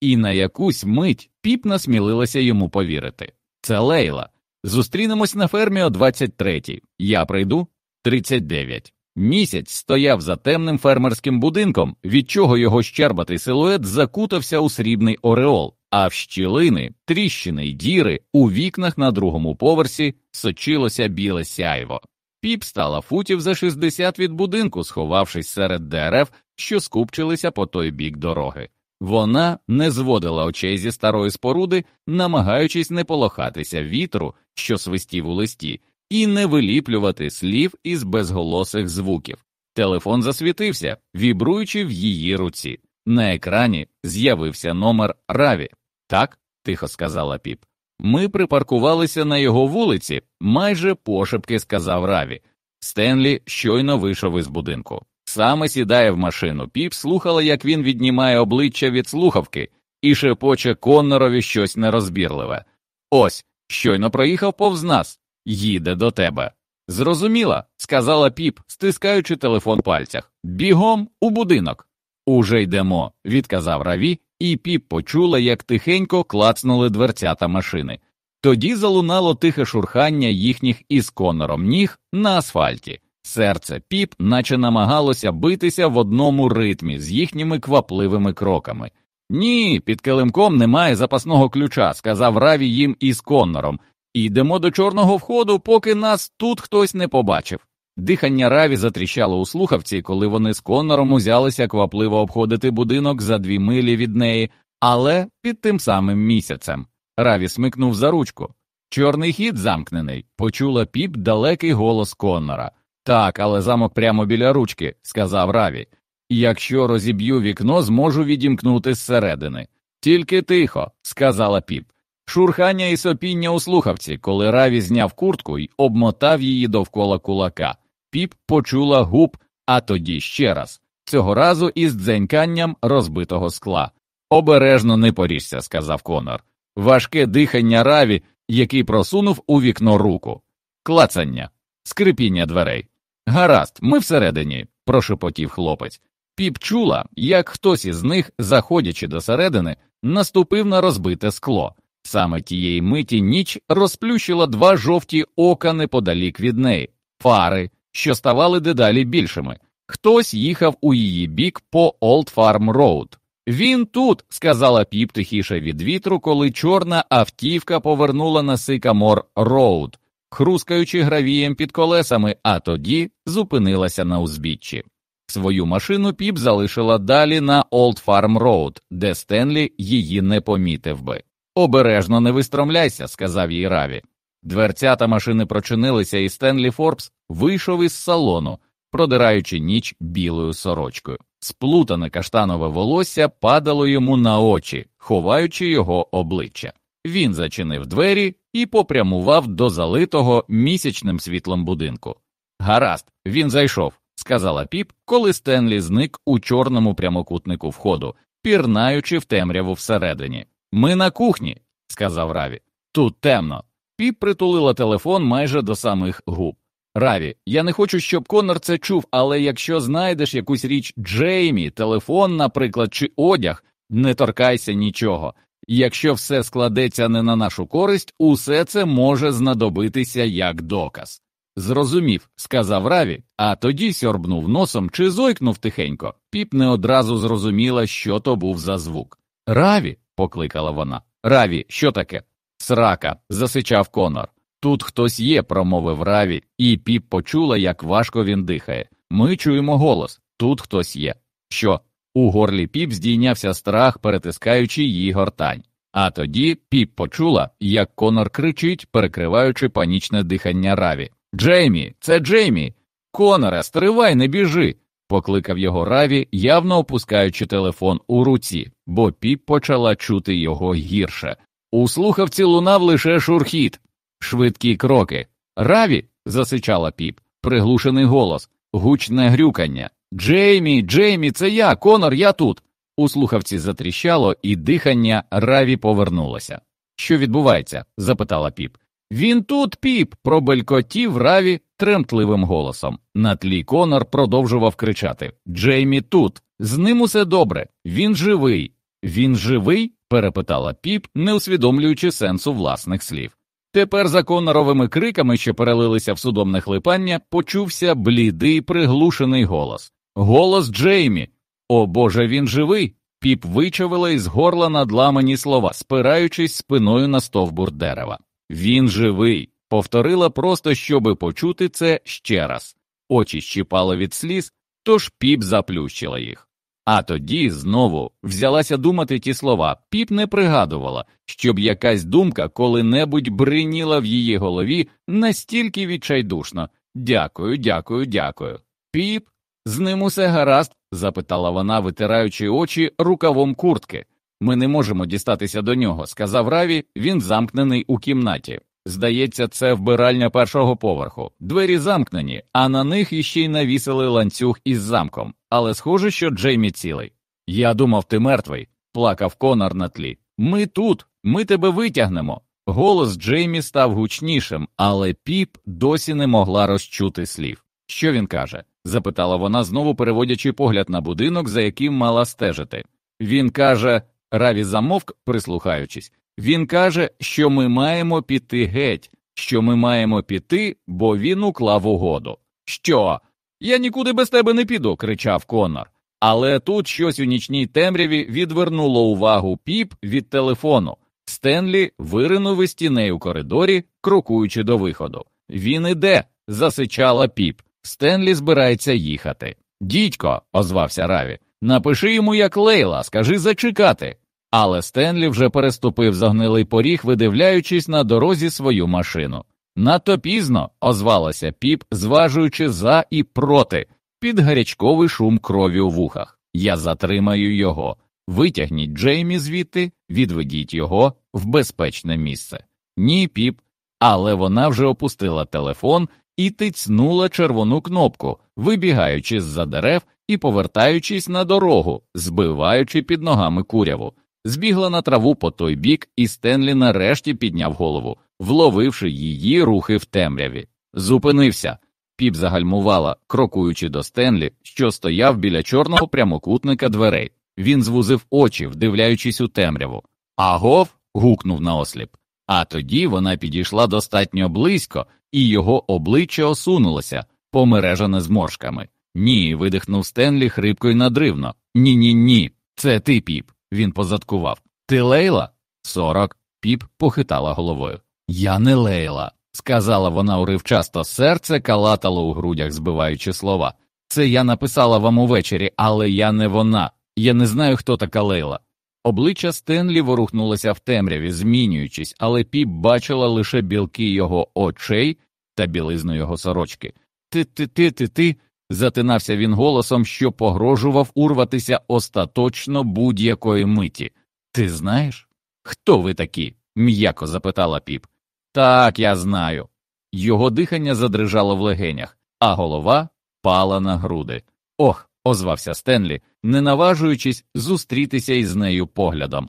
і на якусь мить піп насмілилася йому повірити. Це Лейла. Зустрінемось на фермі о 23-й. Я прийду 39. Місяць стояв за темним фермерським будинком, від чого його щербатий силует закутався у срібний ореол, а в щілини, тріщини й діри у вікнах на другому поверсі сочилося біле сяйво. Піп стала футів за 60 від будинку, сховавшись серед дерев, що скупчилися по той бік дороги. Вона не зводила очей зі старої споруди, намагаючись не полохатися вітру, що свистів у листі, і не виліплювати слів із безголосих звуків. Телефон засвітився, вібруючи в її руці. На екрані з'явився номер Раві. Так, тихо сказала піп. Ми припаркувалися на його вулиці, майже пошепки сказав Раві. Стенлі щойно вийшов із будинку. Саме сідає в машину. Піп слухала, як він віднімає обличчя від слухавки і шепоче Коннорові щось нерозбірливе. Ось, щойно проїхав повз нас, їде до тебе. Зрозуміла, сказала піп, стискаючи телефон пальцях. Бігом у будинок. Уже йдемо, відказав Раві, і піп почула, як тихенько клацнули дверцята машини. Тоді залунало тихе шурхання їхніх із Коннором ніг на асфальті. Серце піп, наче намагалося битися в одному ритмі з їхніми квапливими кроками. Ні, під килимком немає запасного ключа, сказав Раві їм із Коннором. Ідемо до чорного входу, поки нас тут хтось не побачив. Дихання Раві затріщало у слухавці, коли вони з Коннором узялися квапливо обходити будинок за дві милі від неї, але під тим самим місяцем. Раві смикнув за ручку. Чорний хід замкнений, почула піп далекий голос Коннора. Так, але замок прямо біля ручки, сказав Раві. Якщо розіб'ю вікно, зможу відімкнути зсередини. Тільки тихо, сказала піп. Шурхання і сопіння у слухавці, коли Раві зняв куртку й обмотав її довкола кулака. Піп почула губ, а тоді ще раз, цього разу із дзеньканням розбитого скла. Обережно не поріжся, сказав Конор. Важке дихання Раві, який просунув у вікно руку. Клацання, скрипіння дверей. Гаразд, ми всередині, прошепотів хлопець. Піп чула, як хтось із них, заходячи до середини, наступив на розбите скло. Саме тієї миті ніч розплющила два жовті ока неподалік від неї, фари, що ставали дедалі більшими. Хтось їхав у її бік по Олд Фарм Роуд. Він тут, сказала піп тихіше від вітру, коли чорна автівка повернула на Сикамор Роуд, хрускаючи гравієм під колесами, а тоді зупинилася на узбіччі. Свою машину піп залишила далі на Олд Фарм Роуд, де Стенлі її не помітив би. Обережно не вистромляйся, сказав їй Раві. Дверцята машини прочинилися, і Стенлі Форбс вийшов із салону, продираючи ніч білою сорочкою. Сплутане каштанове волосся падало йому на очі, ховаючи його обличчя. Він зачинив двері і попрямував до залитого місячним світлом будинку. Гаразд, він зайшов, сказала піп, коли Стенлі зник у чорному прямокутнику входу, пірнаючи в темряву всередині. Ми на кухні, сказав Раві. Тут темно. Піп притулила телефон майже до самих губ. Раві, я не хочу, щоб Конор це чув, але якщо знайдеш якусь річ Джеймі, телефон, наприклад, чи одяг, не торкайся нічого. Якщо все складеться не на нашу користь, усе це може знадобитися як доказ. Зрозумів, сказав Раві, а тоді сьорбнув носом чи зойкнув тихенько. Піп не одразу зрозуміла, що то був за звук. Раві, покликала вона. Раві, що таке? Срака, засичав Конор. Тут хтось є, промовив Раві, і піп почула, як важко він дихає. Ми чуємо голос тут хтось є. Що? У горлі піп здійнявся страх, перетискаючи її гортань. А тоді піп почула, як Конор кричить, перекриваючи панічне дихання Раві. Джеймі, це Джеймі. Коноре, стривай, не біжи. Покликав його Раві, явно опускаючи телефон у руці, бо піп почала чути його гірше. У слухавці лунав лише шурхіт, швидкі кроки. Раві. засичала піп, приглушений голос, гучне грюкання. Джеймі, Джеймі, це я, Конор, я тут. У слухавці затріщало, і дихання Раві повернулося. Що відбувається? запитала піп. Він тут, піп, пробелькотів Раві тремтливим голосом. На тлі Конор продовжував кричати Джеймі тут, з ним усе добре, він живий. Він живий? перепитала піп, не усвідомлюючи сенсу власних слів. Тепер за коноровими криками, що перелилися в судомне хлипання, почувся блідий приглушений голос. Голос Джеймі. О Боже, він живий. Піп вичавила із горла надламані слова, спираючись спиною на стовбур дерева. Він живий, повторила просто, щоби почути це ще раз. Очі щіпали від сліз, тож піп заплющила їх. А тоді знову взялася думати ті слова. Піп не пригадувала, щоб якась думка коли-небудь бриніла в її голові настільки відчайдушно. Дякую, дякую, дякую. Піп, з ним усе гаразд? запитала вона, витираючи очі рукавом куртки. Ми не можемо дістатися до нього, сказав Раві, він замкнений у кімнаті. Здається, це вбиральня першого поверху. Двері замкнені, а на них іще й навісили ланцюг із замком. Але схоже, що Джеймі цілий. Я думав, ти мертвий, плакав Конор на тлі. Ми тут, ми тебе витягнемо. Голос Джеймі став гучнішим, але піп досі не могла розчути слів. Що він каже? запитала вона, знову переводячи погляд на будинок, за яким мала стежити. Він каже, Раві замовк, прислухаючись. Він каже, що ми маємо піти геть, що ми маємо піти, бо він уклав угоду. Що? Я нікуди без тебе не піду, кричав Конор. Але тут щось у нічній темряві відвернуло увагу піп від телефону. Стенлі виринув із тіней у коридорі, крокуючи до виходу. Він іде, засичала піп. Стенлі збирається їхати. Дідько, озвався Раві, напиши йому, як Лейла, скажи зачекати. Але Стенлі вже переступив загнилий поріг, видивляючись на дорозі свою машину. Надто пізно озвалася піп, зважуючи за і проти, під гарячковий шум крові у вухах. Я затримаю його. Витягніть Джеймі звідти, відведіть його в безпечне місце. Ні, піп, але вона вже опустила телефон і тицнула червону кнопку, вибігаючи з за дерев і повертаючись на дорогу, збиваючи під ногами куряву. Збігла на траву по той бік, і Стенлі нарешті підняв голову, вловивши її рухи в темряві. Зупинився. Піп загальмувала, крокуючи до Стенлі, що стояв біля чорного прямокутника дверей. Він звузив очі, вдивляючись у темряву. Агов. гукнув наосліп. А тоді вона підійшла достатньо близько, і його обличчя осунулося, помережене зморшками. Ні, видихнув Стенлі хрипко й надривно. Ні, ні, ні. Це ти, піп. Він позадкував. Ти Лейла? Сорок. Піп похитала головою. Я не Лейла, сказала вона уривчасто, серце калатало у грудях, збиваючи слова. Це я написала вам увечері, але я не вона. Я не знаю, хто така Лейла. Обличчя Стенлі ворухнулося в темряві, змінюючись, але піп бачила лише білки його очей та білизну його сорочки. Ти ти ти ти ти. Затинався він голосом, що погрожував урватися остаточно будь-якої миті. Ти знаєш? Хто ви такі? м'яко запитала піп. Так, я знаю. Його дихання задрижало в легенях, а голова пала на груди. Ох, озвався Стенлі, не наважуючись зустрітися із нею поглядом.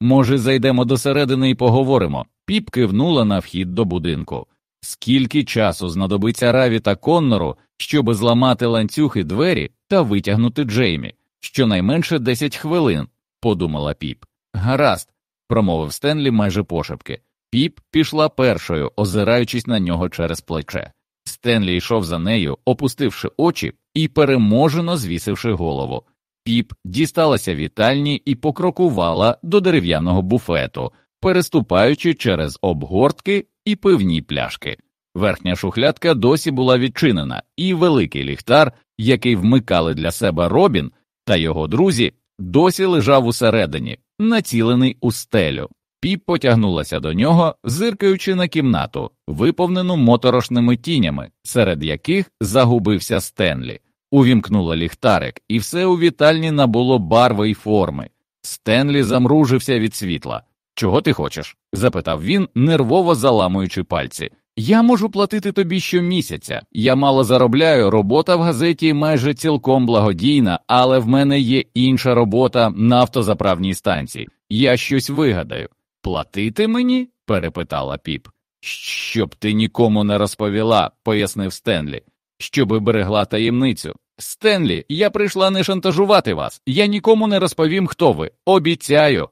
Може, зайдемо досередини і поговоримо. Піп кивнула на вхід до будинку. Скільки часу знадобиться Раві та Коннору, щоб зламати ланцюги двері та витягнути Джеймі? Щонайменше десять хвилин, подумала піп. Гаразд, промовив Стенлі майже пошепки. Піп пішла першою, озираючись на нього через плече. Стенлі йшов за нею, опустивши очі і переможено звісивши голову. Піп дісталася вітальні і покрокувала до дерев'яного буфету, переступаючи через обгортки і пивні пляшки. Верхня шухлядка досі була відчинена, і великий ліхтар, який вмикали для себе Робін та його друзі, досі лежав усередині, націлений у стелю. Піп потягнулася до нього, зиркаючи на кімнату, виповнену моторошними тінями, серед яких загубився Стенлі, увімкнула ліхтарик, і все у вітальні набуло барви й форми. Стенлі замружився від світла. Чого ти хочеш? запитав він, нервово заламуючи пальці. Я можу платити тобі щомісяця. Я мало заробляю, робота в газеті майже цілком благодійна, але в мене є інша робота на автозаправній станції. Я щось вигадаю. Платити мені? перепитала піп. Щоб ти нікому не розповіла, пояснив Стенлі, щоби берегла таємницю. Стенлі, я прийшла не шантажувати вас. Я нікому не розповім, хто ви. Обіцяю.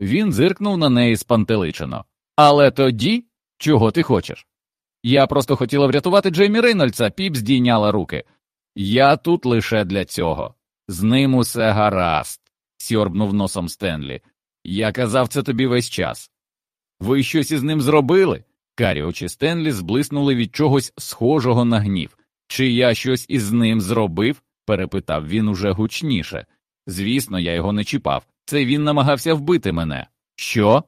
Він зиркнув на неї спантеличено. Але тоді, чого ти хочеш? Я просто хотіла врятувати Джеймі Рейнольдса, піп здійняла руки. Я тут лише для цього. З ним усе гаразд, сьорбнув носом Стенлі. Я казав це тобі весь час. Ви щось із ним зробили? Карі очі Стенлі зблиснули від чогось схожого на гнів. Чи я щось із ним зробив? перепитав він уже гучніше. Звісно, я його не чіпав. Це він намагався вбити мене. Що?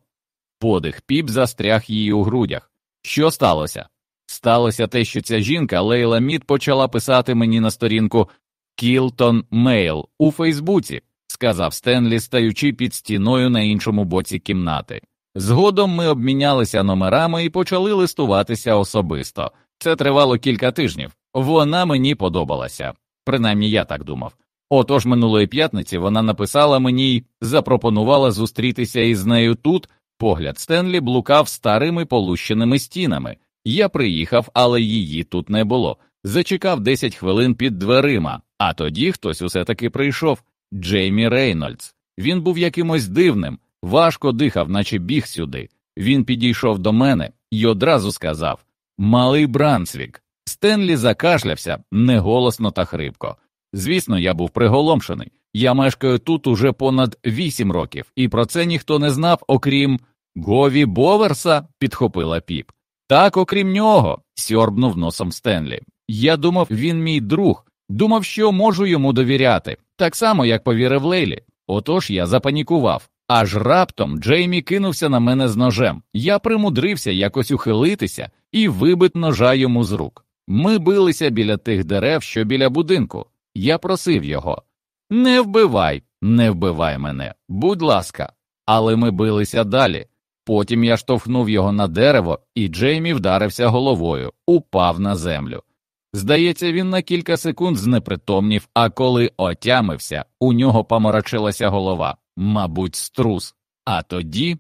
Подих піп застряг її у грудях. Що сталося? Сталося те, що ця жінка Лейла Мід почала писати мені на сторінку Кілтон Мейл у Фейсбуці, сказав Стенлі, стаючи під стіною на іншому боці кімнати. Згодом ми обмінялися номерами і почали листуватися особисто. Це тривало кілька тижнів. Вона мені подобалася, принаймні я так думав. Отож минулої п'ятниці вона написала мені й запропонувала зустрітися із нею тут. Погляд Стенлі блукав старими полущеними стінами. Я приїхав, але її тут не було. Зачекав 10 хвилин під дверима, а тоді хтось усе таки прийшов Джеймі Рейнольдс. Він був якимось дивним, важко дихав, наче біг сюди. Він підійшов до мене і одразу сказав Малий Брансвік. Стенлі закашлявся неголосно та хрипко. Звісно, я був приголомшений. Я мешкаю тут уже понад вісім років, і про це ніхто не знав, окрім Гові Боверса, підхопила піп. Так, окрім нього, сьорбнув носом Стенлі. Я думав, він мій друг, думав, що можу йому довіряти, так само, як повірив Лейлі. Отож я запанікував. Аж раптом Джеймі кинувся на мене з ножем. Я примудрився якось ухилитися і вибит ножа йому з рук. Ми билися біля тих дерев, що біля будинку. Я просив його не вбивай, не вбивай мене, будь ласка. Але ми билися далі. Потім я штовхнув його на дерево, і Джеймі вдарився головою, упав на землю. Здається, він на кілька секунд знепритомнів, а коли отямився, у нього поморочилася голова, мабуть, струс. А тоді,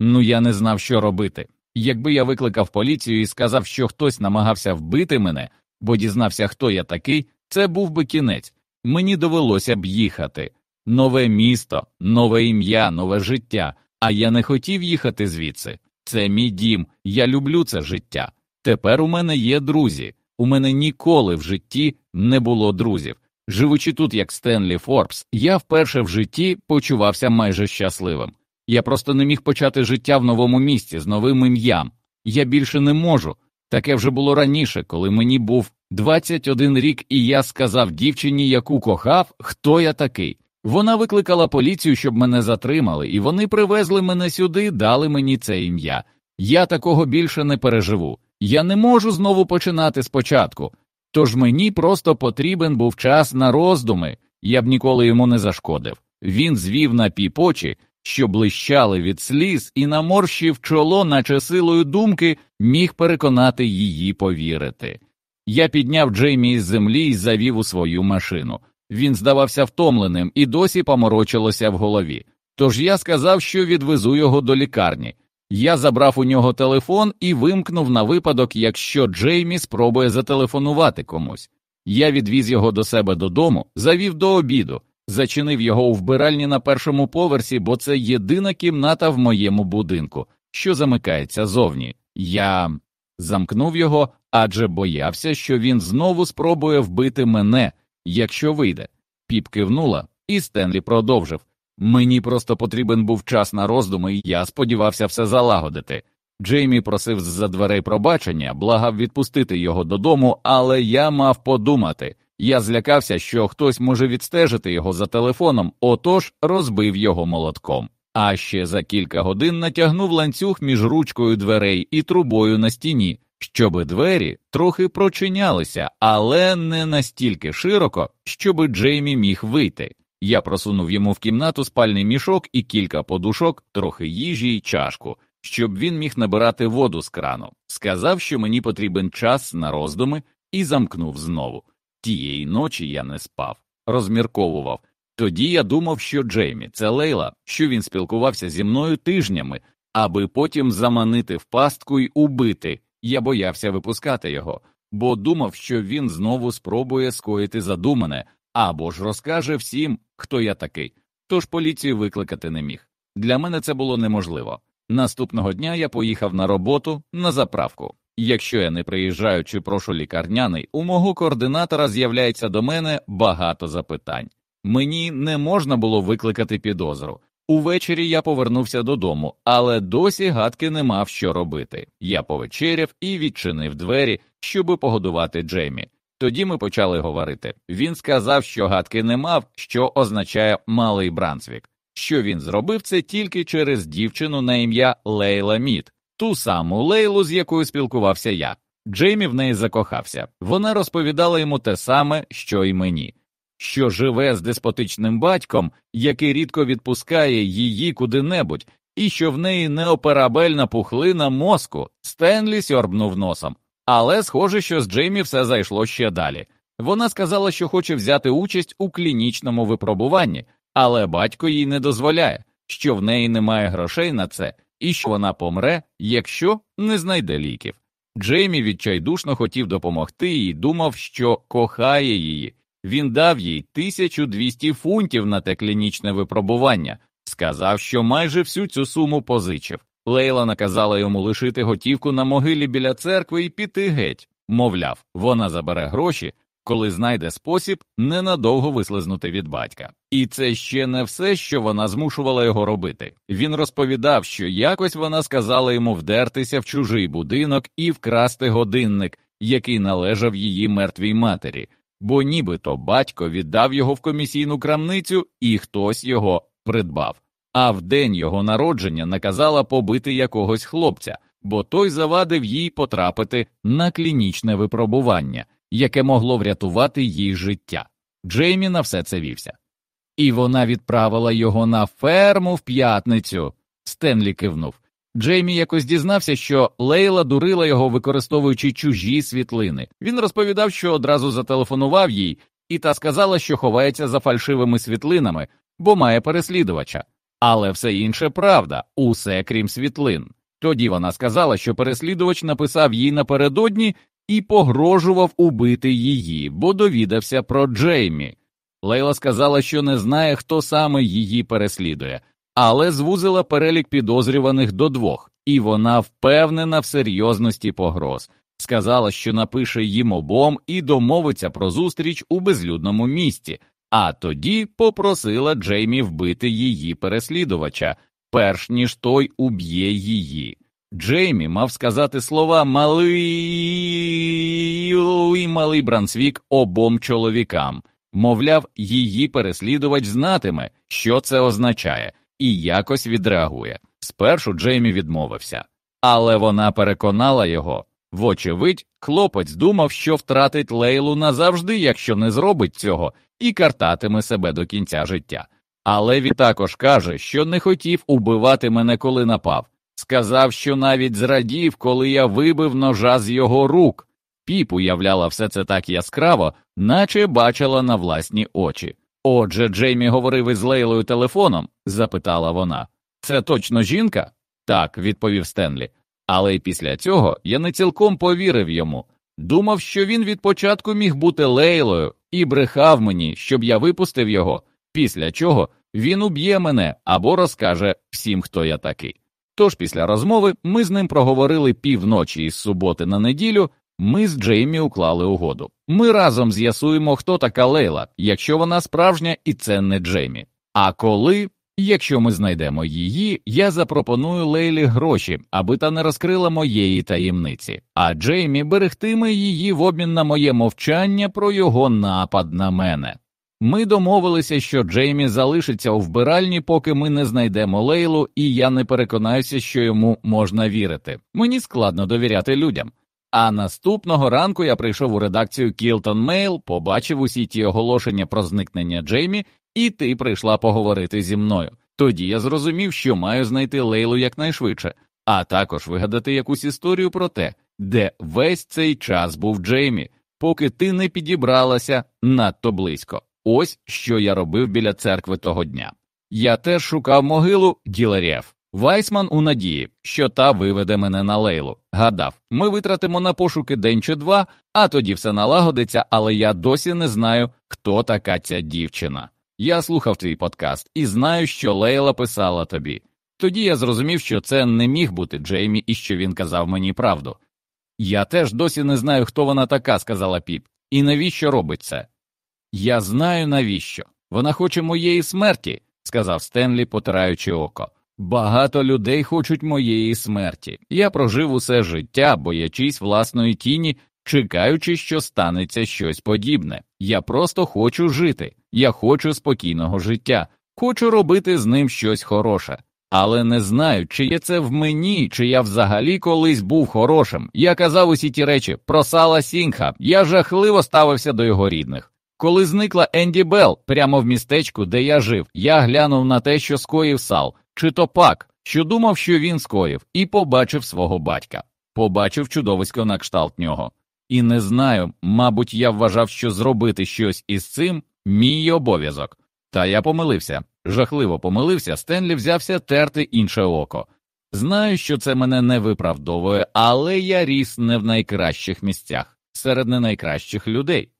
ну я не знав, що робити. Якби я викликав поліцію і сказав, що хтось намагався вбити мене, бо дізнався, хто я такий, це був би кінець. Мені довелося б їхати. Нове місто, нове ім'я, нове життя. А я не хотів їхати звідси. Це мій дім, я люблю це життя. Тепер у мене є друзі. У мене ніколи в житті не було друзів. Живучи тут, як Стенлі Форбс, я вперше в житті почувався майже щасливим. Я просто не міг почати життя в новому місці з новим ім'ям. Я більше не можу. Таке вже було раніше, коли мені був 21 рік, і я сказав дівчині, яку кохав, хто я такий. Вона викликала поліцію, щоб мене затримали, і вони привезли мене сюди, дали мені це ім'я. Я такого більше не переживу. Я не можу знову починати спочатку. Тож мені просто потрібен був час на роздуми, я б ніколи йому не зашкодив. Він звів на піпочі, що блищали від сліз, і наморщив чоло, наче силою думки, міг переконати її повірити. Я підняв Джеймі із землі і завів у свою машину. Він здавався втомленим і досі поморочилося в голові. Тож я сказав, що відвезу його до лікарні. Я забрав у нього телефон і вимкнув на випадок, якщо Джеймі спробує зателефонувати комусь. Я відвіз його до себе додому, завів до обіду, зачинив його у вбиральні на першому поверсі, бо це єдина кімната в моєму будинку, що замикається зовні. Я замкнув його, адже боявся, що він знову спробує вбити мене, якщо вийде. Піп кивнула, і Стенлі продовжив. Мені просто потрібен був час на роздуми, і я сподівався все залагодити. Джеймі просив з за дверей пробачення, благав відпустити його додому, але я мав подумати. Я злякався, що хтось може відстежити його за телефоном, отож розбив його молотком. А ще за кілька годин натягнув ланцюг між ручкою дверей і трубою на стіні, щоби двері трохи прочинялися, але не настільки широко, щоби Джеймі міг вийти. Я просунув йому в кімнату спальний мішок і кілька подушок, трохи їжі й чашку, щоб він міг набирати воду з крану. Сказав, що мені потрібен час на роздуми, і замкнув знову. Тієї ночі я не спав, розмірковував. Тоді я думав, що Джеймі це Лейла, що він спілкувався зі мною тижнями, аби потім заманити в пастку й убити. Я боявся випускати його, бо думав, що він знову спробує скоїти задумане або ж розкаже всім, хто я такий. Тож поліцію викликати не міг. Для мене це було неможливо. Наступного дня я поїхав на роботу на заправку. Якщо я не приїжджаю чи прошу лікарняний, у мого координатора з'являється до мене багато запитань. Мені не можна було викликати підозру. Увечері я повернувся додому, але досі гадки не мав що робити. Я повечеряв і відчинив двері, щоби погодувати Джеймі. Тоді ми почали говорити. Він сказав, що гадки не мав, що означає малий Брансвік, що він зробив це тільки через дівчину на ім'я Лейла Мід, ту саму Лейлу, з якою спілкувався я. Джеймі в неї закохався. Вона розповідала йому те саме, що й мені, що живе з деспотичним батьком, який рідко відпускає її куди-небудь, і що в неї неоперабельна пухлина мозку. Стенлі сьорбнув носом. Але схоже, що з Джеймі все зайшло ще далі. Вона сказала, що хоче взяти участь у клінічному випробуванні, але батько їй не дозволяє, що в неї немає грошей на це, і що вона помре, якщо не знайде ліків. Джеймі відчайдушно хотів допомогти і думав, що кохає її. Він дав їй 1200 фунтів на те клінічне випробування, сказав, що майже всю цю суму позичив. Лейла наказала йому лишити готівку на могилі біля церкви і піти геть, мовляв, вона забере гроші, коли знайде спосіб ненадовго вислизнути від батька. І це ще не все, що вона змушувала його робити. Він розповідав, що якось вона сказала йому вдертися в чужий будинок і вкрасти годинник, який належав її мертвій матері, бо нібито батько віддав його в комісійну крамницю і хтось його придбав а в день його народження наказала побити якогось хлопця, бо той завадив їй потрапити на клінічне випробування, яке могло врятувати їй життя. Джеймі на все це вівся. І вона відправила його на ферму в п'ятницю. Стенлі кивнув. Джеймі якось дізнався, що Лейла дурила його, використовуючи чужі світлини. Він розповідав, що одразу зателефонував їй, і та сказала, що ховається за фальшивими світлинами, бо має переслідувача. Але все інше правда, усе крім світлин. Тоді вона сказала, що переслідувач написав їй напередодні і погрожував убити її, бо довідався про Джеймі. Лейла сказала, що не знає, хто саме її переслідує, але звузила перелік підозрюваних до двох, і вона впевнена в серйозності погроз. Сказала, що напише їм обом і домовиться про зустріч у безлюдному місті, а тоді попросила Джеймі вбити її переслідувача, перш ніж той уб'є її. Джеймі мав сказати слова малий малий Брансвік обом чоловікам, мовляв, її переслідувач знатиме, що це означає, і якось відреагує. Спершу Джеймі відмовився, але вона переконала його. Вочевидь, хлопець думав, що втратить Лейлу назавжди, якщо не зробить цього, і картатиме себе до кінця життя. Але він також каже, що не хотів убивати мене, коли напав. Сказав, що навіть зрадів, коли я вибив ножа з його рук. Піп уявляла все це так яскраво, наче бачила на власні очі. Отже, Джеймі говорив із Лейлою телефоном? запитала вона. Це точно жінка? Так, відповів Стенлі. Але й після цього я не цілком повірив йому. Думав, що він від початку міг бути Лейлою і брехав мені, щоб я випустив його, після чого він уб'є мене або розкаже всім, хто я такий. Тож після розмови ми з ним проговорили півночі із суботи на неділю. Ми з Джеймі уклали угоду. Ми разом з'ясуємо, хто така Лейла, якщо вона справжня і це не Джеймі. А коли Якщо ми знайдемо її, я запропоную Лейлі гроші, аби та не розкрила моєї таємниці, а Джеймі берегтиме її в обмін на моє мовчання про його напад на мене. Ми домовилися, що Джеймі залишиться у вбиральні, поки ми не знайдемо Лейлу, і я не переконаюся, що йому можна вірити. Мені складно довіряти людям. А наступного ранку я прийшов у редакцію Кілтон Мейл, побачив усі ті оголошення про зникнення Джеймі і ти прийшла поговорити зі мною. Тоді я зрозумів, що маю знайти Лейлу якнайшвидше, а також вигадати якусь історію про те, де весь цей час був Джеймі, поки ти не підібралася надто близько. Ось що я робив біля церкви того дня. Я теж шукав могилу Діларєв. Вайсман у надії, що та виведе мене на лейлу. Гадав, ми витратимо на пошуки день чи два, а тоді все налагодиться, але я досі не знаю, хто така ця дівчина. Я слухав твій подкаст і знаю, що Лейла писала тобі. Тоді я зрозумів, що це не міг бути Джеймі і що він казав мені правду. Я теж досі не знаю, хто вона така, сказала піп, і навіщо робить це. Я знаю навіщо. Вона хоче моєї смерті, сказав Стенлі, потираючи око. Багато людей хочуть моєї смерті. Я прожив усе життя, боячись власної тіні, чекаючи, що станеться щось подібне. Я просто хочу жити, я хочу спокійного життя, хочу робити з ним щось хороше. Але не знаю, чи є це в мені, чи я взагалі колись був хорошим. Я казав усі ті речі про Сала Сінгха, я жахливо ставився до його рідних. Коли зникла Енді Белл прямо в містечку, де я жив, я глянув на те, що скоїв Сал, чи то пак, що думав, що він скоїв, і побачив свого батька, побачив чудовисько на кшталт нього. І не знаю, мабуть, я вважав, що зробити щось із цим мій обов'язок. Та я помилився, жахливо помилився, Стенлі взявся терти інше око. Знаю, що це мене не виправдовує, але я ріс не в найкращих місцях, серед не найкращих людей.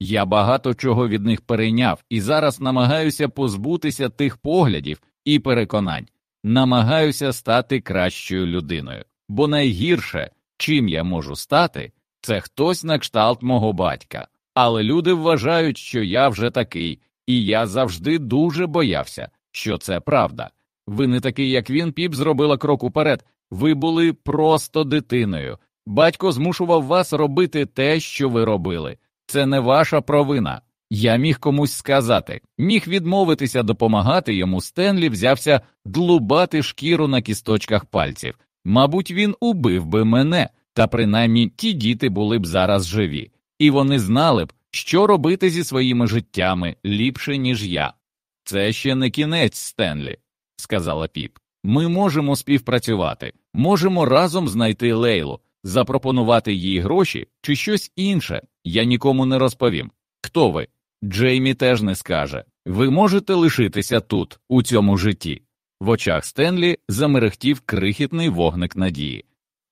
Я багато чого від них перейняв і зараз намагаюся позбутися тих поглядів і переконань, намагаюся стати кращою людиною, бо найгірше, чим я можу стати, це хтось на кшталт мого батька. Але люди вважають, що я вже такий, і я завжди дуже боявся, що це правда. Ви не такий, як він, піп зробила крок уперед. Ви були просто дитиною. Батько змушував вас робити те, що ви робили. Це не ваша провина. Я міг комусь сказати, міг відмовитися допомагати йому. Стенлі взявся длубати шкіру на кісточках пальців. Мабуть, він убив би мене, та принаймні ті діти були б зараз живі, і вони знали б, що робити зі своїми життями ліпше, ніж я. Це ще не кінець, Стенлі, сказала піп. Ми можемо співпрацювати, можемо разом знайти Лейлу, запропонувати їй гроші чи щось інше. Я нікому не розповім. Хто ви? Джеймі теж не скаже. Ви можете лишитися тут, у цьому житті. В очах Стенлі замерехтів крихітний вогник надії.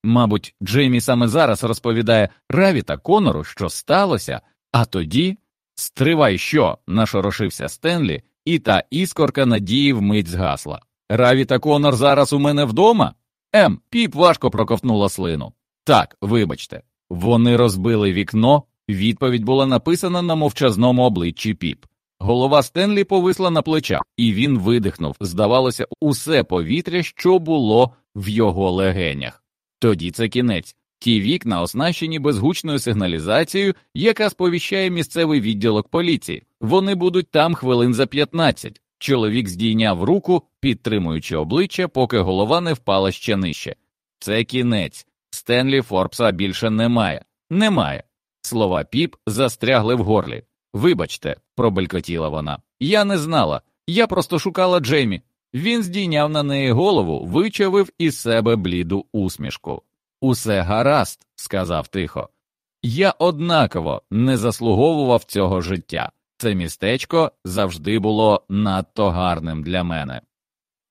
Мабуть, Джеймі саме зараз розповідає Раві та Конору, що сталося, а тоді стривай, що нашорошився Стенлі, і та іскорка надії вмить згасла. Раві та Конор зараз у мене вдома? Ем, піп важко проковтнула слину. Так, вибачте, вони розбили вікно. Відповідь була написана на мовчазному обличчі піп. Голова Стенлі повисла на плечах, і він видихнув, здавалося, усе повітря, що було в його легенях. Тоді це кінець. Ті вікна оснащені безгучною сигналізацією, яка сповіщає місцевий відділок поліції. Вони будуть там хвилин за 15. Чоловік здійняв руку, підтримуючи обличчя, поки голова не впала ще нижче. Це кінець. Стенлі Форбса більше немає. Немає. Слова піп застрягли в горлі. Вибачте, пробелькотіла вона. Я не знала. Я просто шукала Джеймі. Він здійняв на неї голову, вичавив із себе бліду усмішку. Усе гаразд, сказав тихо. Я однаково не заслуговував цього життя. Це містечко завжди було надто гарним для мене.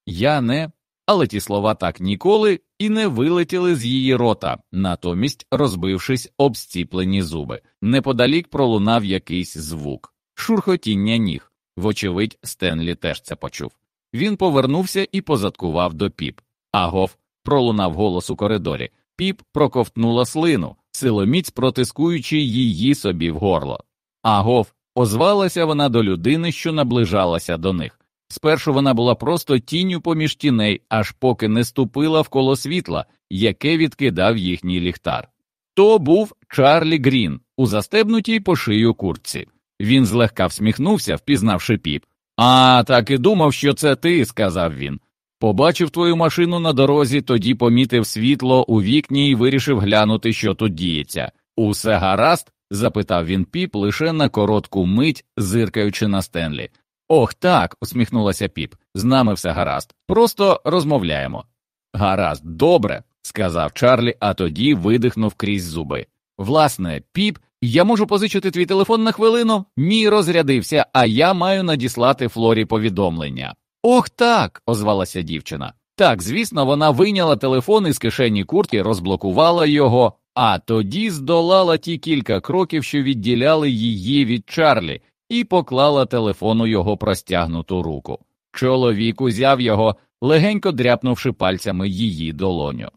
Я не, але ті слова так ніколи і не вилетіли з її рота, натомість розбившись об стіплені зуби. Неподалік пролунав якийсь звук, шурхотіння ніг. Вочевидь, Стенлі теж це почув. Він повернувся і позадкував до піп. Агов пролунав голос у коридорі. Піп проковтнула слину, силоміць протискуючи її собі в горло. Агов озвалася вона до людини, що наближалася до них. Спершу вона була просто тінню поміж тіней, аж поки не ступила в коло світла, яке відкидав їхній ліхтар. То був Чарлі Грін у застебнутій по шию куртці. Він злегка всміхнувся, впізнавши піп. А так і думав, що це ти, сказав він. Побачив твою машину на дорозі, тоді помітив світло у вікні і вирішив глянути, що тут діється. Усе гаразд? запитав він піп лише на коротку мить, зиркаючи на Стенлі. Ох, так, усміхнулася піп. З нами все гаразд. Просто розмовляємо. Гаразд, добре, сказав Чарлі, а тоді видихнув крізь зуби. Власне, піп, я можу позичити твій телефон на хвилину? Мій розрядився, а я маю надіслати Флорі повідомлення. Ох так, озвалася дівчина. Так, звісно, вона вийняла телефон із кишені куртки, розблокувала його, а тоді здолала ті кілька кроків, що відділяли її від Чарлі, і поклала телефон у його простягнуту руку. Чоловік узяв його, легенько дряпнувши пальцями її долоню.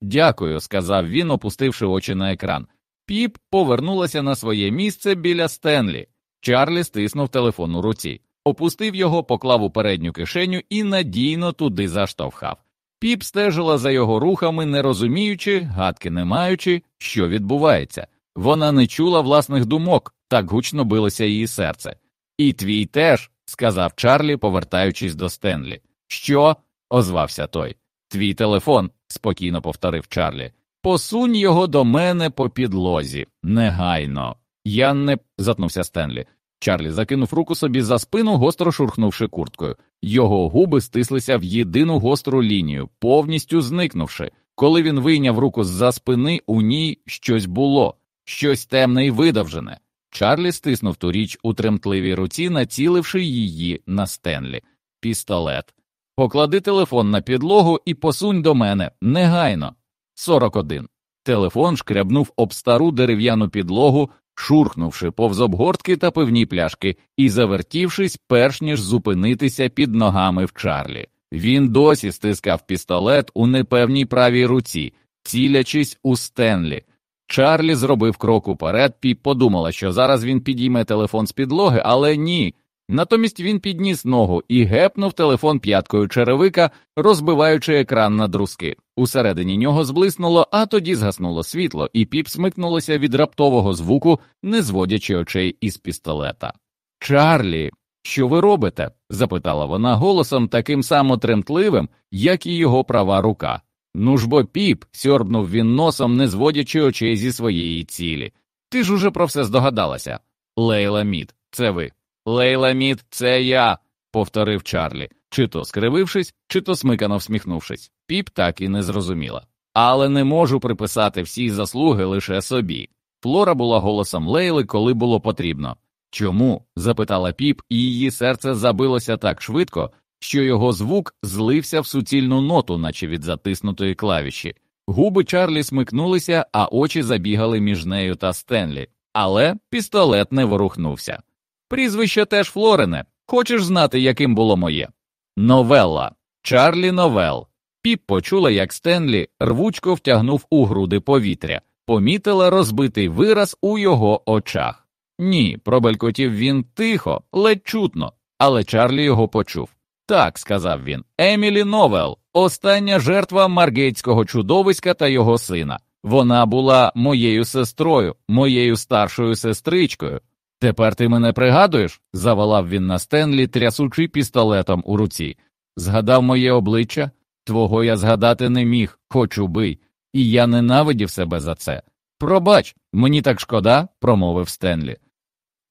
Дякую, сказав він, опустивши очі на екран. Піп повернулася на своє місце біля Стенлі. Чарлі стиснув телефон у руці, опустив його, поклав у передню кишеню і надійно туди заштовхав. Піп стежила за його рухами, не розуміючи, гадки не маючи, що відбувається. Вона не чула власних думок, так гучно билося її серце. І твій теж, сказав Чарлі, повертаючись до Стенлі. Що? озвався той. Твій телефон, спокійно повторив Чарлі. Посунь його до мене по підлозі, негайно. Я не. затнувся Стенлі. Чарлі закинув руку собі за спину, гостро шурхнувши курткою. Його губи стислися в єдину гостру лінію, повністю зникнувши. Коли він вийняв руку з за спини, у ній щось було, щось темне і видовжене. Чарлі стиснув ту річ у тремтливій руці, націливши її на Стенлі. Пістолет. Поклади телефон на підлогу і посунь до мене негайно. 41. Телефон шкрябнув об стару дерев'яну підлогу, шурхнувши повз обгортки та пивні пляшки і завертівшись, перш ніж зупинитися під ногами в Чарлі. Він досі стискав пістолет у непевній правій руці, цілячись у Стенлі. Чарлі зробив крок уперед, Піп подумала, що зараз він підійме телефон з підлоги, але ні. Натомість він підніс ногу і гепнув телефон п'яткою черевика, розбиваючи екран на друзки. Усередині нього зблиснуло, а тоді згаснуло світло, і піп смикнулося від раптового звуку, не зводячи очей із пістолета. Чарлі, що ви робите? запитала вона голосом таким само тремтливим, як і його права рука. Ну ж бо піп, сьорбнув він носом, не зводячи очей зі своєї цілі. Ти ж уже про все здогадалася. Лейла Мід, це ви. Лейла Мід, це я, повторив Чарлі, чи то скривившись, чи то смикано всміхнувшись. Піп так і не зрозуміла. Але не можу приписати всі заслуги лише собі. Флора була голосом Лейли, коли було потрібно. Чому? запитала піп, і її серце забилося так швидко, що його звук злився в суцільну ноту, наче від затиснутої клавіші. Губи Чарлі смикнулися, а очі забігали між нею та Стенлі, але пістолет не ворухнувся. Прізвище теж Флорене. Хочеш знати, яким було моє? Новелла. Чарлі Новел. Піп почула, як Стенлі рвучко втягнув у груди повітря, помітила розбитий вираз у його очах. Ні, пробелькотів він тихо, ледь чутно, але Чарлі його почув. Так, сказав він, Емілі Новел, остання жертва маргейтського чудовиська та його сина. Вона була моєю сестрою, моєю старшою сестричкою. Тепер ти мене пригадуєш? завалав він на Стенлі, трясучи пістолетом у руці. Згадав моє обличчя, твого я згадати не міг, хоч убий, і я ненавидів себе за це. Пробач, мені так шкода, промовив Стенлі.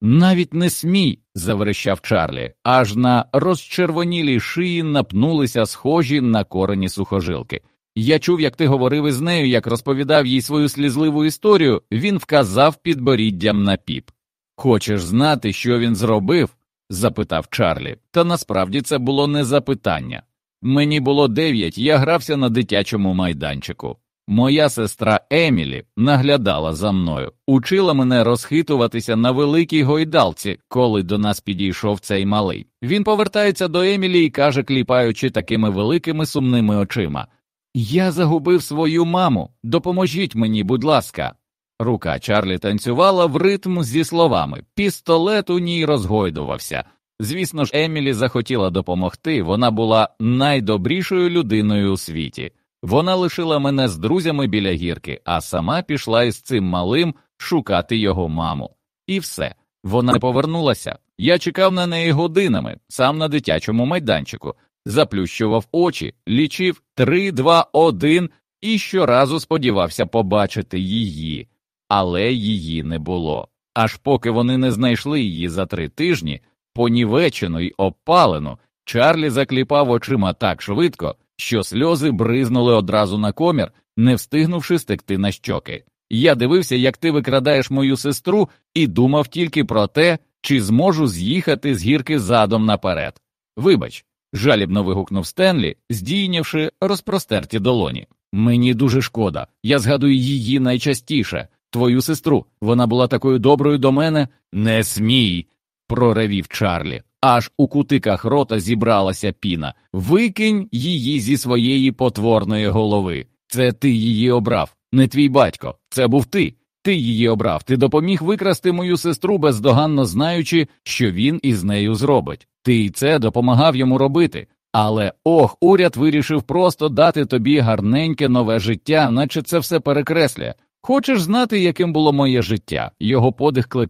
Навіть не смій, заверещав Чарлі, аж на розчервонілій шиї напнулися схожі на корені сухожилки. Я чув, як ти говорив із нею, як розповідав їй свою слізливу історію, він вказав підборіддям на піп. Хочеш знати, що він зробив? запитав Чарлі, та насправді це було не запитання. Мені було дев'ять, я грався на дитячому майданчику. Моя сестра Емілі наглядала за мною, учила мене розхитуватися на великій гойдалці, коли до нас підійшов цей малий. Він повертається до Емілі і каже, кліпаючи такими великими сумними очима Я загубив свою маму, допоможіть мені, будь ласка. Рука Чарлі танцювала в ритм зі словами, пістолет у ній розгойдувався. Звісно ж, Емілі захотіла допомогти, вона була найдобрішою людиною у світі. Вона лишила мене з друзями біля гірки, а сама пішла із цим малим шукати його маму. І все. Вона не повернулася. Я чекав на неї годинами, сам на дитячому майданчику, заплющував очі, лічив три, два, один і щоразу сподівався побачити її, але її не було. Аж поки вони не знайшли її за три тижні, понівечену й опалену, Чарлі закліпав очима так швидко що сльози бризнули одразу на комір, не встигнувши стекти на щоки. Я дивився, як ти викрадаєш мою сестру, і думав тільки про те, чи зможу з'їхати з гірки задом наперед. Вибач, жалібно вигукнув Стенлі, здійнявши розпростерті долоні. Мені дуже шкода. Я згадую її найчастіше. Твою сестру. Вона була такою доброю до мене. Не смій. проревів Чарлі. Аж у кутиках рота зібралася піна. Викинь її зі своєї потворної голови. Це ти її обрав, не твій батько. Це був ти. Ти її обрав. Ти допоміг викрасти мою сестру, бездоганно знаючи, що він із нею зробить. Ти й це допомагав йому робити. Але ох, уряд вирішив просто дати тобі гарненьке нове життя, наче це все перекреслює. Хочеш знати, яким було моє життя? Його подих клекотів